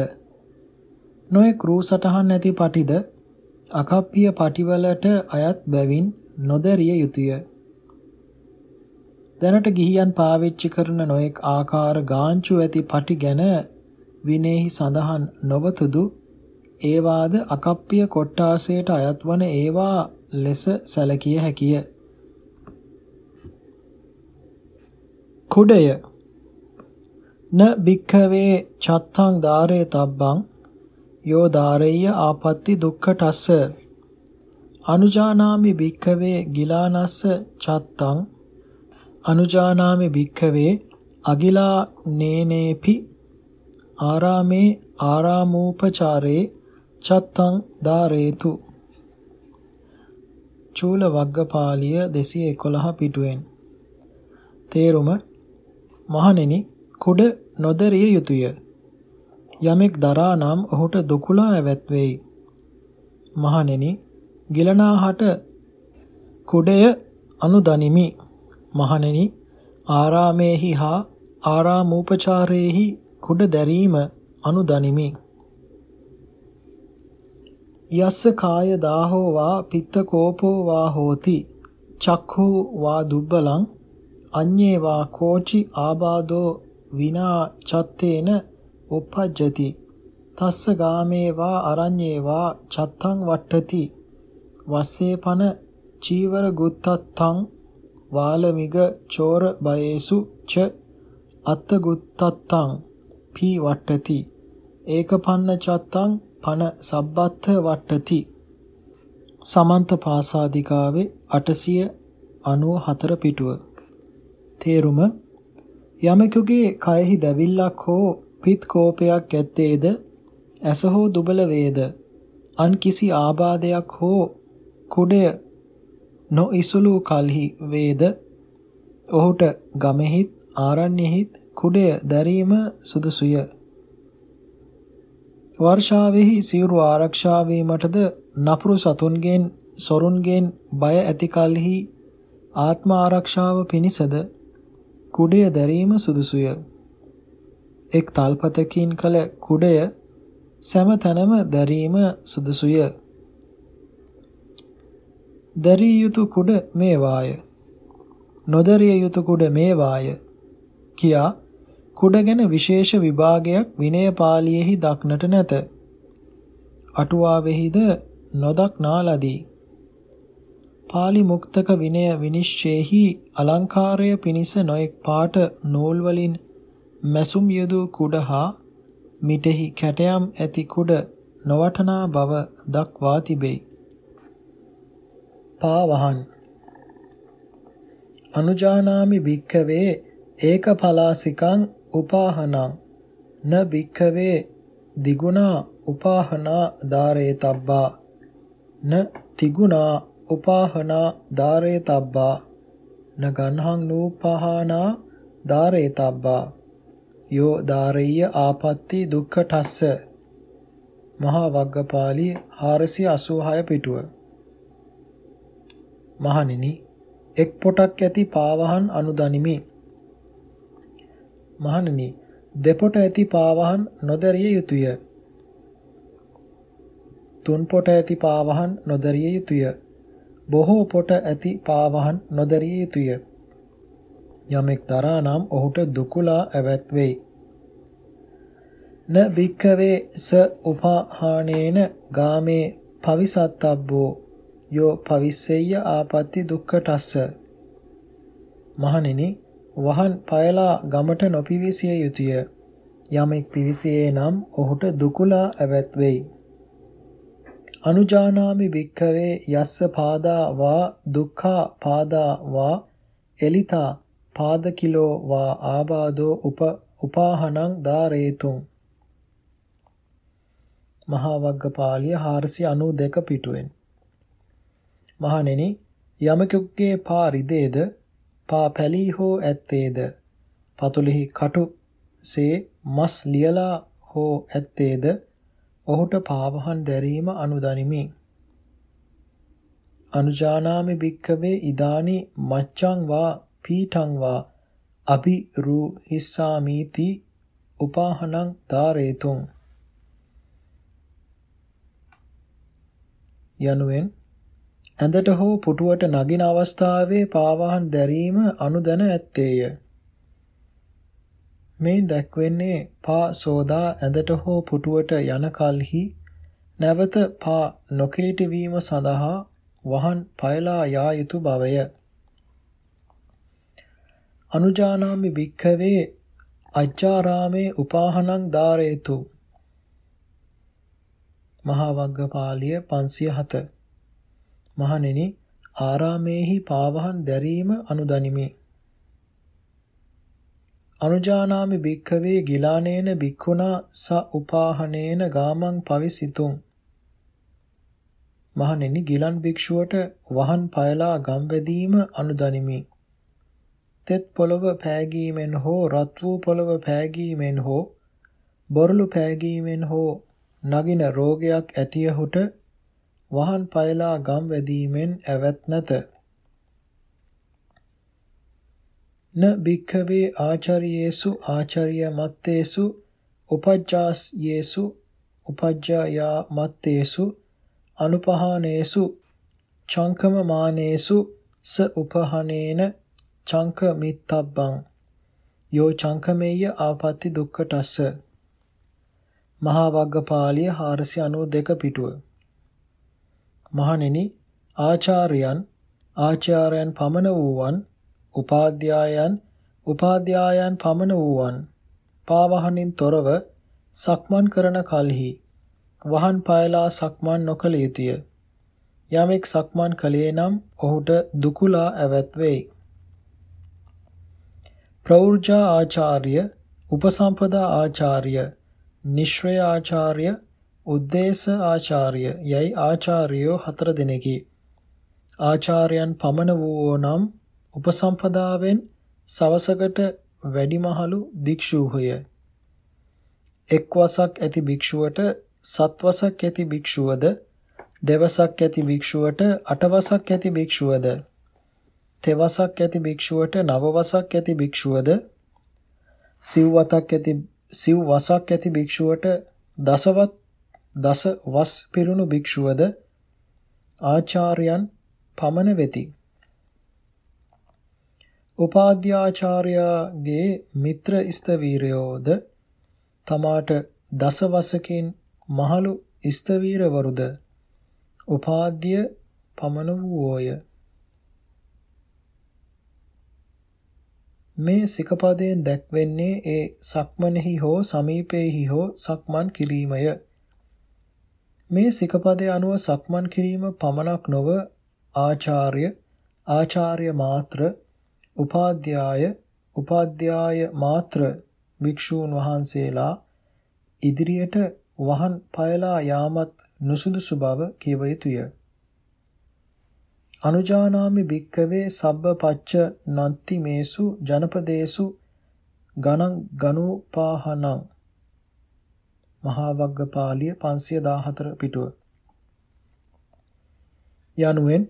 [SPEAKER 1] නොයෙක් රූ සටහන් ඇති පටිද අකප්පිය පටිවලට අයත් බැවින් නොදැරිය යුතුය. දැනට ගිහියන් පාවිච්චි කරන නොයෙක් ආකාර ගාංචු ඇති පටි ගැන විනේහි සඳහන් නොවතුදු ඒවාද අකප්පිය කොට්ටාසයට අයත් වන ඒවා ලෙස සැලකිය හැකිය. කුඩය න භික්ඛවේ චත්තං ධාරේ තබ්බං යෝ ධාරේය ආපත්‍ති දුක්ඛටස්ස. අනුජානාමි භික්ඛවේ ගිලානස්ස චත්තං. අනුජානාමි භික්ඛවේ අගිලා නේනේපි. ආරාමේ ආරාමෝපචාරේ චත්තං ධාරේතු. චූල වග්ගපාලිය 211 පිටුවෙන්. තේරුම මහණෙනි කුඩ නොදරිය යුතුය. යමෙක් දරා නම් ඔහුට දුකුලා ඇවත් වෙයි මහණෙනි ගිලනාහට කුඩය අනුදනිමි. මහණෙනි ආරාමේහි හා ආරාමෝපචාරේහි කුඩ දැරීම අනුදනිමි. යස්ස කාය දාහෝ වා පිත්ත කෝපෝ වා හෝති. චක්ඛු වා දුබ්බලං අඤ්ඤේ වා කෝචි ආබාධෝ විනා චත්තේන උපජ්ජති. තස්ස ගාමේ වා අරඤ්ඤේ වා චත්තං වට්ටති වස්සේ පන චීවර ගුත්තත්තං වාලමිග චෝර බයේසු ච අත්ත ගුත්තත්තං පී වට්ටති ඒකපන්න චත්තං පන සබ්බත්ථ වට්ටති සමන්ත පාසාදිකාවේ 894 පිටුව. තේරුම යමෙකුගේ කයෙහි දැවිල්ලක් හෝ පිත් කෝපයක් ඇත්තේද ඇස හෝ දුබල වේද අන් කිසි ආබාධයක් හෝ කුඩය නොඉසුළු කල්හි වේද ඔහුට ගමෙහිත් ආරණ්‍යෙහිත් කුඩය දැරීම සුදුසුය. වර්ෂාවෙහි සිවුරු ආරක්ෂා වීමටද නපුරු සතුන්ගෙන් සොරුන්ගෙන් බය ඇති කලෙහි ආත්ම ආරක්ෂාව පිණිසද කුඩය දැරීම සුදුසුය. එක් තල්පතකින් කළ කුඩය සෑම තැනම දැරීම සුදුසුය. දැරිය යුතු කුඩ මේවාය. නොදරිය යුතු කුඩ මේවාය කියා කුඩ ගැන විශේෂ විභාගයක් විනය පාළියේහි දක්නට නැත. අටුවාවෙහිද නොදක්නා ලදී. පාලි මුක්තක විනය විනිශ්චයෙහි අලංකාරය පිණිස නොඑක් පාට නූල් වලින් මැසුම් යදූ කුඩ හා මිටෙහි කැටයම් ඇති කුඩ නොවටනා බව දක්වා තිබේ. පාවහන්. අනුජානාමි භික්ඛවේ ඒක පලාසිකං උපාහනං. න භික්ඛවේ දිගුණා උපාහනා ධාරේ තබ්බා. න තිගුණා උපාහනා ධාරේ තබ්බා. න ගන්හං නූපහානා ධාරේ තබ්බා. යෝ ධාරෙය්‍ය ආපත්‍ති දුක්ඛටස්ස මහා වග්ගපාළි 486 පිටුව මහණෙනි එක් පොටක් ඇති පාවහන් අනුදනිමි මහණෙනි දෙපොට ඇති පාවහන් නොදරිය යුතුය. තුන් පොට ඇති පාවහන් නොදරිය යුතුය. බොහෝ පොට ඇති පාවහන් නොදරිය යුතුය. යමෙක් දරා නම් ඔහුට දුකුලා ඇවත් වෙයි. න භික්ඛවේ ස උපහානේන ගාමේ පවිසත්තබ්බෝ යෝ පවිස්සෙය්‍ය ආපත්‍ති දුක්ඛටස්ස. මහණෙනි වහන් පයලා ගමට නොපිවිසිය යුතුය. යමෙක් පිවිසියේ නම් ඔහුට දුකුලා ඇවැත් වෙයි. අනුජානාමි භික්ඛවේ යස්ස පාදා වා දුක්ඛා පාදා වා එලිතා පාදකිලෝ වා ආබාධෝ උප උපාහනං දාරේතුං මහා වග්ගපාලිය 492 පිටුවෙන්. මහණෙනි යමකෙකුගේ පා රිදේද පා පැලී හෝ ඇත්තේද? පතුලෙහි කටු සේ මස් ලියලා හෝ ඇත්තේද? ඔහුට පාවහන් දැරීම අනුදනිමි. අනුජානාමි භික්කවේ ඉදානි මච්ඡං වා පීඨං වා අභිරු හිස්සාමීති උපාහනං දාරේතුං යනුවෙන් ඇඳට හෝ පුටුවට නගින අවස්ථාවේ පාවාහන් දැරීම අනුදැන ඇත්තේය. මේ දැක්වෙන්නේ පා සෝදා ඇඳට හෝ පුටුවට යන කල්හි නැවත පා නොකිලිට වීම සඳහා වහන් පයලා යා යුතු බවය. අනුජානාමි භික්ඛවේ අජ්ජාරාමේ උපාහනං දාරේතු මහා වග්ගපාලිය 507 මහණෙනි ආරාමේහි පාවහන් දැරීම අනුදනිමි. අනුජානාමි භික්ඛවේ ගිලානේන භික්ඛුනා ස උපාහනේන ගාමං පවිසිතුං. මහණෙනි ගිලන් භික්ෂුවට වහන් පයලා ගම් වැදීම අනුදනිමි. තෙත් පොළව පෑගීමෙන් හෝ රත් වූ පොළව පෑගීමෙන් හෝ බොරළු පෑගීමෙන් හෝ නගින රෝගයක් ඇතියහුට වහන් පයලා ගම් වැදීමෙන් ඇවත් නැත. න භික්ඛවේ ආචාර්යේසු ආචාර්ය මත්තේසු උපජ්ජාස්යේසු උපජ්ජායා මත්තේසු අනුපහානේසු චංකමමානේසු ස උපහනේන චංක මිත්තබ්බං යෝ චංකමේය ආපත්‍ති දුක්ඛටස්ස මහා වග්ගපාලිය 492 පිටුව මහණෙනි ආචාර්යයන් ආචාර්යයන් පමණ වූවන් උපාධ්‍යායන් උපාධ්‍යායන් පමණ වූවන් පාවහනින් තොරව සක්මන් කරන කලෙහි වහන් පයලා සක්මන් නොකළ යුතුය. යමෙක් සක්මන් කළේ නම් ඔහුට දුකුලා ඇවත් වෙයි ප්‍රෞර්ජා ආචාර්ය උපසම්පදා ආචාර්ය නිශ්‍රය ආචාර්ය උද්දේශ ආචාර්ය යයි ආචාර්යෝ හතර දෙනෙකි. ආචාර්යයන් පමණ වූෝ නම් උපසම්පදාවෙන් සවසකට වැඩිමහලු භික්ෂූහය. එක් වසක් ඇති භික්ෂුවට සත්වසක් ඇති භික්ෂුවද දෙවසක් ඇති භික්ෂුවට අටවසක් ඇති භික්ෂුවද තෙවසක් ඇති භික්ෂුවට නවවසක් ඇති භික්ෂුවද සිව්වතක් ඇති සිව් වසක් ඇති භික්ෂුවට දසවත් දස වස් පිරුණු භික්ෂුවද ආචාර්යයන් පමණ වෙති. උපාධ්‍යාචාර්යගේ මිත්‍ර ස්තවීරයෝද තමාට දසවසකින් මහලු ස්තවීරවරුද උපාධ්‍ය පමණ වූෝය. මේ සිකපදයෙන් දැක්වෙන්නේ ඒ සක්මනෙහි හෝ සමීපයෙහි හෝ සක්මන් කිරීමය. මේ සිකපදය අනුව සක්මන් කිරීම පමණක් නොව ආචාර්ය ආචාර්ය මාත්‍ර උපාධ්‍යාය උපාධ්‍යාය මාත්‍ර භික්ෂූන් වහන්සේලා ඉදිරියට වහන් පයලා යාමත් නුසුදුසු බව කියව යුතුය. අනුජානාමි භික්කවේ සබ්බ පච්ච නන්ති මේසු ජනපදේසු ගණං ගනුපාහනං මහා වග්ගපාලිය 514 පිටුව. යනුවෙන්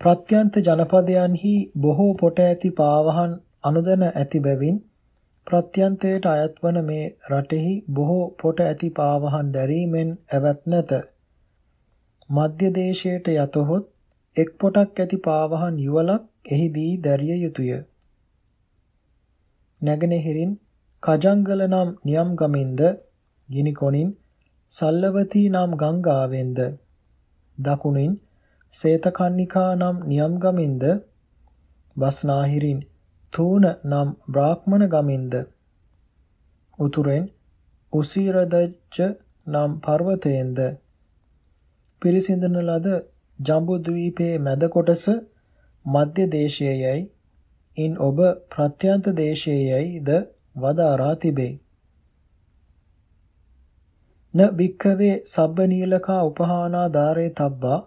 [SPEAKER 1] ප්‍රත්‍යන්ත ජනපදයන්හි බොහෝ පොට ඇති පාවහන් අනුදැන ඇති බැවින් ප්‍රත්‍යන්තයට අයත්වන මේ රටෙහි බොහෝ පොට ඇති පාවහන් දැරීමෙන් ඇවත් නැත. මධ්‍ය දේශයට යතහොත් එක් පොටක් ඇති පාවහන් යුවලක් එහිදී දැරිය යුතුය. නැගෙනහිරින් කජංගල නම් නියම් ගමින්ද ගිනිකොනින් සල්ලවතී නම් ගංගාවෙන්ද දකුණින් සේතකන්නිකා නම් නියම් ගමින්ද බස්නාහිරින් තූන නම් බ්‍රාහ්මණ ගමින්ද උතුරෙන් උසිරදච්ච නම් පර්වතයෙන්ද පිරිසිඳන ලද ජම්බු ද්වීපයේ මැද කොටස මධ්‍ය දේශයේයයි ඉන් ඔබ ප්‍රත්‍යන්ත දේශයේයයිද වදාරා තිබේ. න භික්ඛවේ සබ්බ නීලකා උපහානා ධාරේ තබ්බා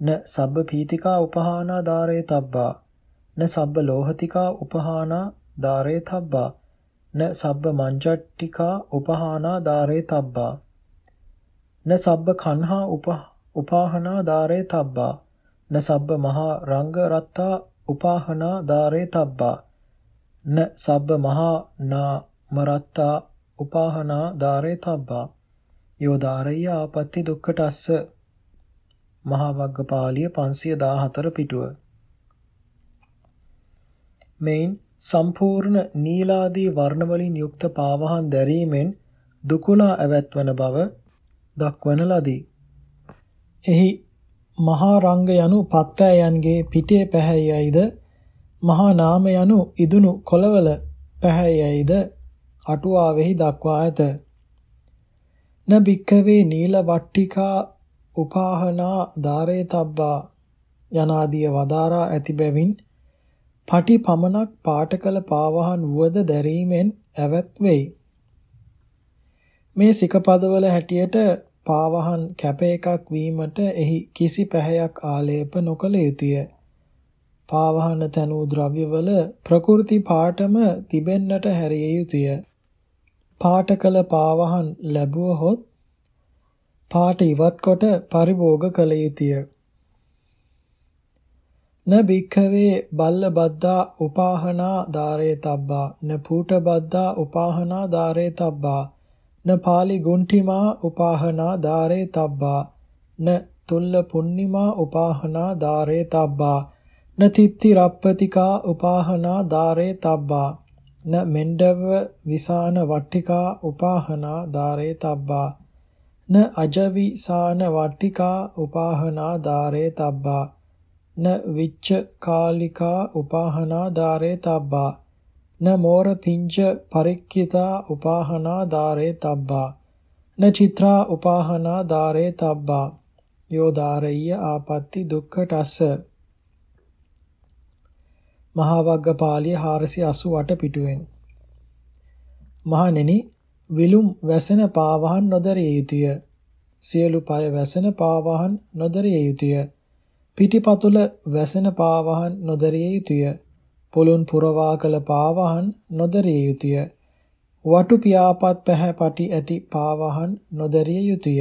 [SPEAKER 1] න සබ්බ පීතිකා උපහානා ධාරේ තබ්බා න සබ්බ ලෝහතිකා උපහානා ධාරේ තබ්බා න සබ්බ මංජට්ටිකා උපහානා ධාරේ තබ්බා න සබ්බ කන්හා උපාහනා ධාරේ තබ්බා. න සබ්බ මහා රංග රත්තා උපාහනා ධාරේ තබ්බා. න සබ්බ මහා නා මරත්තා උපාහනා ධාරේ තබ්බා. යෝ ධාරය ආපත්‍ති දුක්ඛටස්ස. මහා වග්ගපාලිය 514 පිටුව. මෙයින් සම්පූර්ණ නීලාදී වර්ණ වලින් යුක්ත පාවහන් දැරීමෙන් දුකුලා ඇවැත්වන බව දක්වන ලදී. එහි මහා රංග යනු පත්තෑයන්ගේ පිටේ පැහැයයිද මහා නාම යනු ඉදුණු කොළවල පැහැයයිද අටුවාවෙහි දක්වා ඇත. න බික්කවේ නීල වට්ටිකා උපාහනා ධාරේ තබ්බා යනාදිය වදාරා ඇති බැවින් පටි පමණක් පාටකල පාවහන් වුවද දැරීමෙන් ඇවත් වෙයි. මේ සිකපදවල හැටියට පාවහන් කැප එකක් වීමට එහි කිසි පැහැයක් ආලේප නොකළ යුතුය. පාවහන තනූ ද්‍රව්‍යවල ප්‍රකෘති පාටම තිබෙන්නට හැරිය යුතුය. පාටකල පාවහන් ලැබුවහොත් පාට ඉවත් කොට පරිභෝග කළ යුතුය. න භික්ඛවේ බල්ල බද්දා උපාහනා ධාරේ තබ්බා න පූට බද්දා උපාහනා ධාරේ තබ්බා න පාලි ගුණ්ඨිමා උපාහනා ධාරේ තබ්බා. න තුල්ල පුන්නිමා උපාහනා ධාරේ තබ්බා. න තිත්ති රප්පතිකා උපාහනා ධාරේ තබ්බා. න මෙණ්ඩව විසාන වට්ටිකා උපාහනා ධාරේ තබ්බා. න අජවිසාන වට්ටිකා උපාහනා ධාරේ තබ්බා. න විච්ච කාලිකා උපාහනා ධාරේ තබ්බා. න මෝර පිංච පරික්කිතා උපාහනා ධාරේ තබ්බා. න චිත්‍රා උපාහනා ධාරේ තබ්බා. යෝ ධාරෙය්‍ය ආපත්‍ති දුක්ඛටස්ස. මහා වග්ගපාළිය 488 පිටුවෙන්. මහණෙනි විලුම් වැසෙන පාවහන් නොදරිය යුතුය. සියලු පය වැසෙන පාවහන් නොදරිය යුතුය. පිටිපතුල වැසෙන පාවහන් නොදරිය යුතුය. පොළොන් පුරවා කළ පාවහන් නොදරිය යුතුය. වටු පියාපත් පැහැපටි ඇති පාවහන් නොදරිය යුතුය.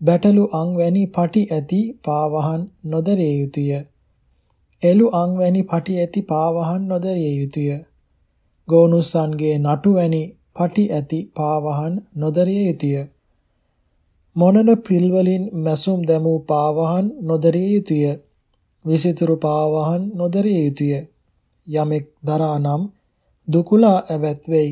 [SPEAKER 1] බැටළු අං වැනි පටි ඇති පාවහන් නොදරිය යුතුය. එළු අං වැනි පටි ඇති පාවහන් නොදරිය යුතුය. ගෝනුස්සන්ගේ නටු වැනි පටි ඇති පාවහන් නොදරිය යුතුය. මොනන පිල් වලින් මැසුම් දැමූ පාවහන් නොදරිය යුතුය. විසිතුරු පාවහන් නොදරිය යුතුය. යමෙක් දරා නම් දුකුලා ඇවත් වෙයි.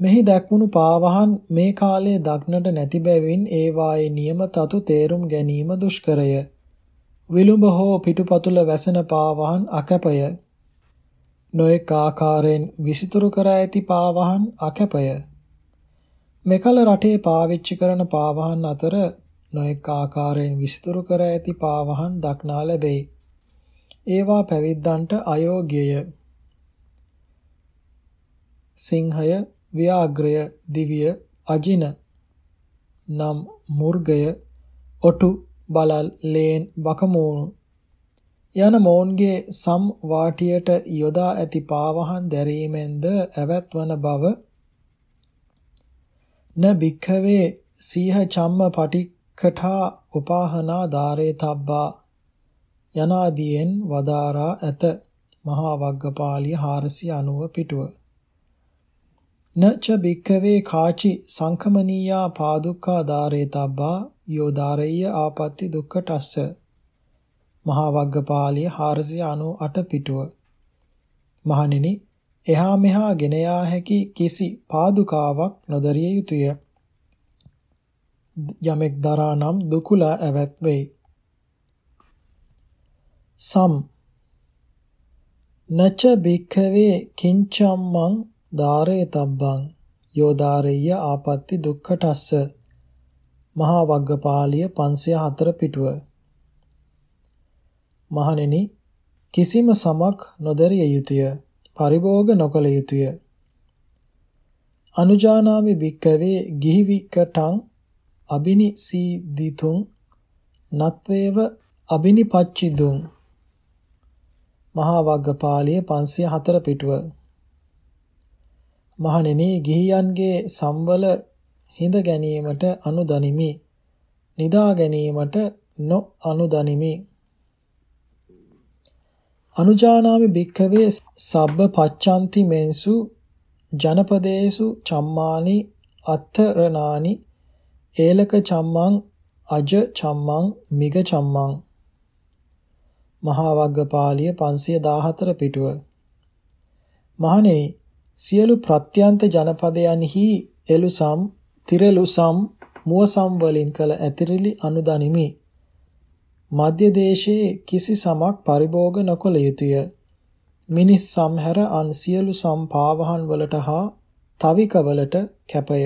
[SPEAKER 1] මෙහි දක්වුණු පාවහන් මේ කාලයේ දක්නට නැති බැවින් ඒවායේ නියම තතු තේරුම් ගැනීම දුෂ්කරය. විලුඹ හෝ පිටුපතුල වැසෙන පාවහන් අකැපය. නොඑක ආකාරයෙන් විසිතුරු කර ඇති පාවහන් අකැපය. මෙකල රටේ පාවිච්චි කරන පාවහන් අතර නොඑක ආකාරයෙන් විසිතුරු කර ඇති පාවහන් දක්නා ලැබේ. ඒවා පැවිද්දන්ට අයෝග්‍යය. සිංහය, ව්‍යාග්‍රය, දිවිය, අජින නම් මුර්ගය, ඔටු, බලල්, ලේන්, බකමූණු යන මොවුන්ගේ සම් වාටියට යොදා ඇති පාවහන් දැරීමෙන්ද ඇවැත්වන බව න භික්ඛවේ සීහ චම්ම පටික්කඨා උපාහනා ධාරේ තබ්බා යනාදීන් වදාරා ඇත මහා වග්ගපාලිය 490 පිටුව නච භික්ඛවේ කාචි සංකමනීයා පාදුක්ඛා ධාරේ තබ්බා යෝ ධාරේය ආපත්‍ති දුක්ඛටස්ස මහා වග්ගපාලිය 498 පිටුව මහණෙනි එහා මෙහා ගෙන යා හැකි කිසි පාදුකාවක් නොදරිය යුතුය. යමෙක් දරා නම් දුකුලා ඇවත් වෙයි. සම්. නච භික්ඛවේ කිංචම්මං ධාරේ තබ්බං. යෝදාරෙය්‍ය ආපත්‍ති දුක්ඛටස්ස. මහා වග්ගපාලිය 504 පිටුව. මහණෙනි කිසිම සමක් නොදරිය යුතුය. පරිභෝග නොකළ යුතුය. අනුජානාමි භික්කවේ ගිහි වික්කටං අබිනිසීදිතුං නත්වේව අබිනිපච්චිදුං. මහා වග්ගපාලිය 504 පිටුව. මහණෙනි ගිහියන්ගේ සම්වල හිඳ ගැනීමට අනුදනිමි. නිදා ගැනීමට නො අනුදනිමි. අනුජානාමි භික්ඛවේ සබ්බ පච්ඡanti මෙන්සු ජනපදේසු චම්මානි අත්තරනානි ඒලක චම්මං අජ චම්මං මිග චම්මං. මහා වග්ගපාලිය 514 පිටුව මහණෙනි සියලු ප්‍රත්‍යන්ත ජනපදයන්හි එලුසම් තිරලුසම් මුවසම් වලින් කළ ඇතිරිලි අනුදනිමි මධ්‍ය දේශයේ කිසි සමක් පරිභෝග නොකළ යුතුය. මිනිස් සම්හැර අන් සියලු සම්පාවහන් වලට හා තවික වලට කැපය.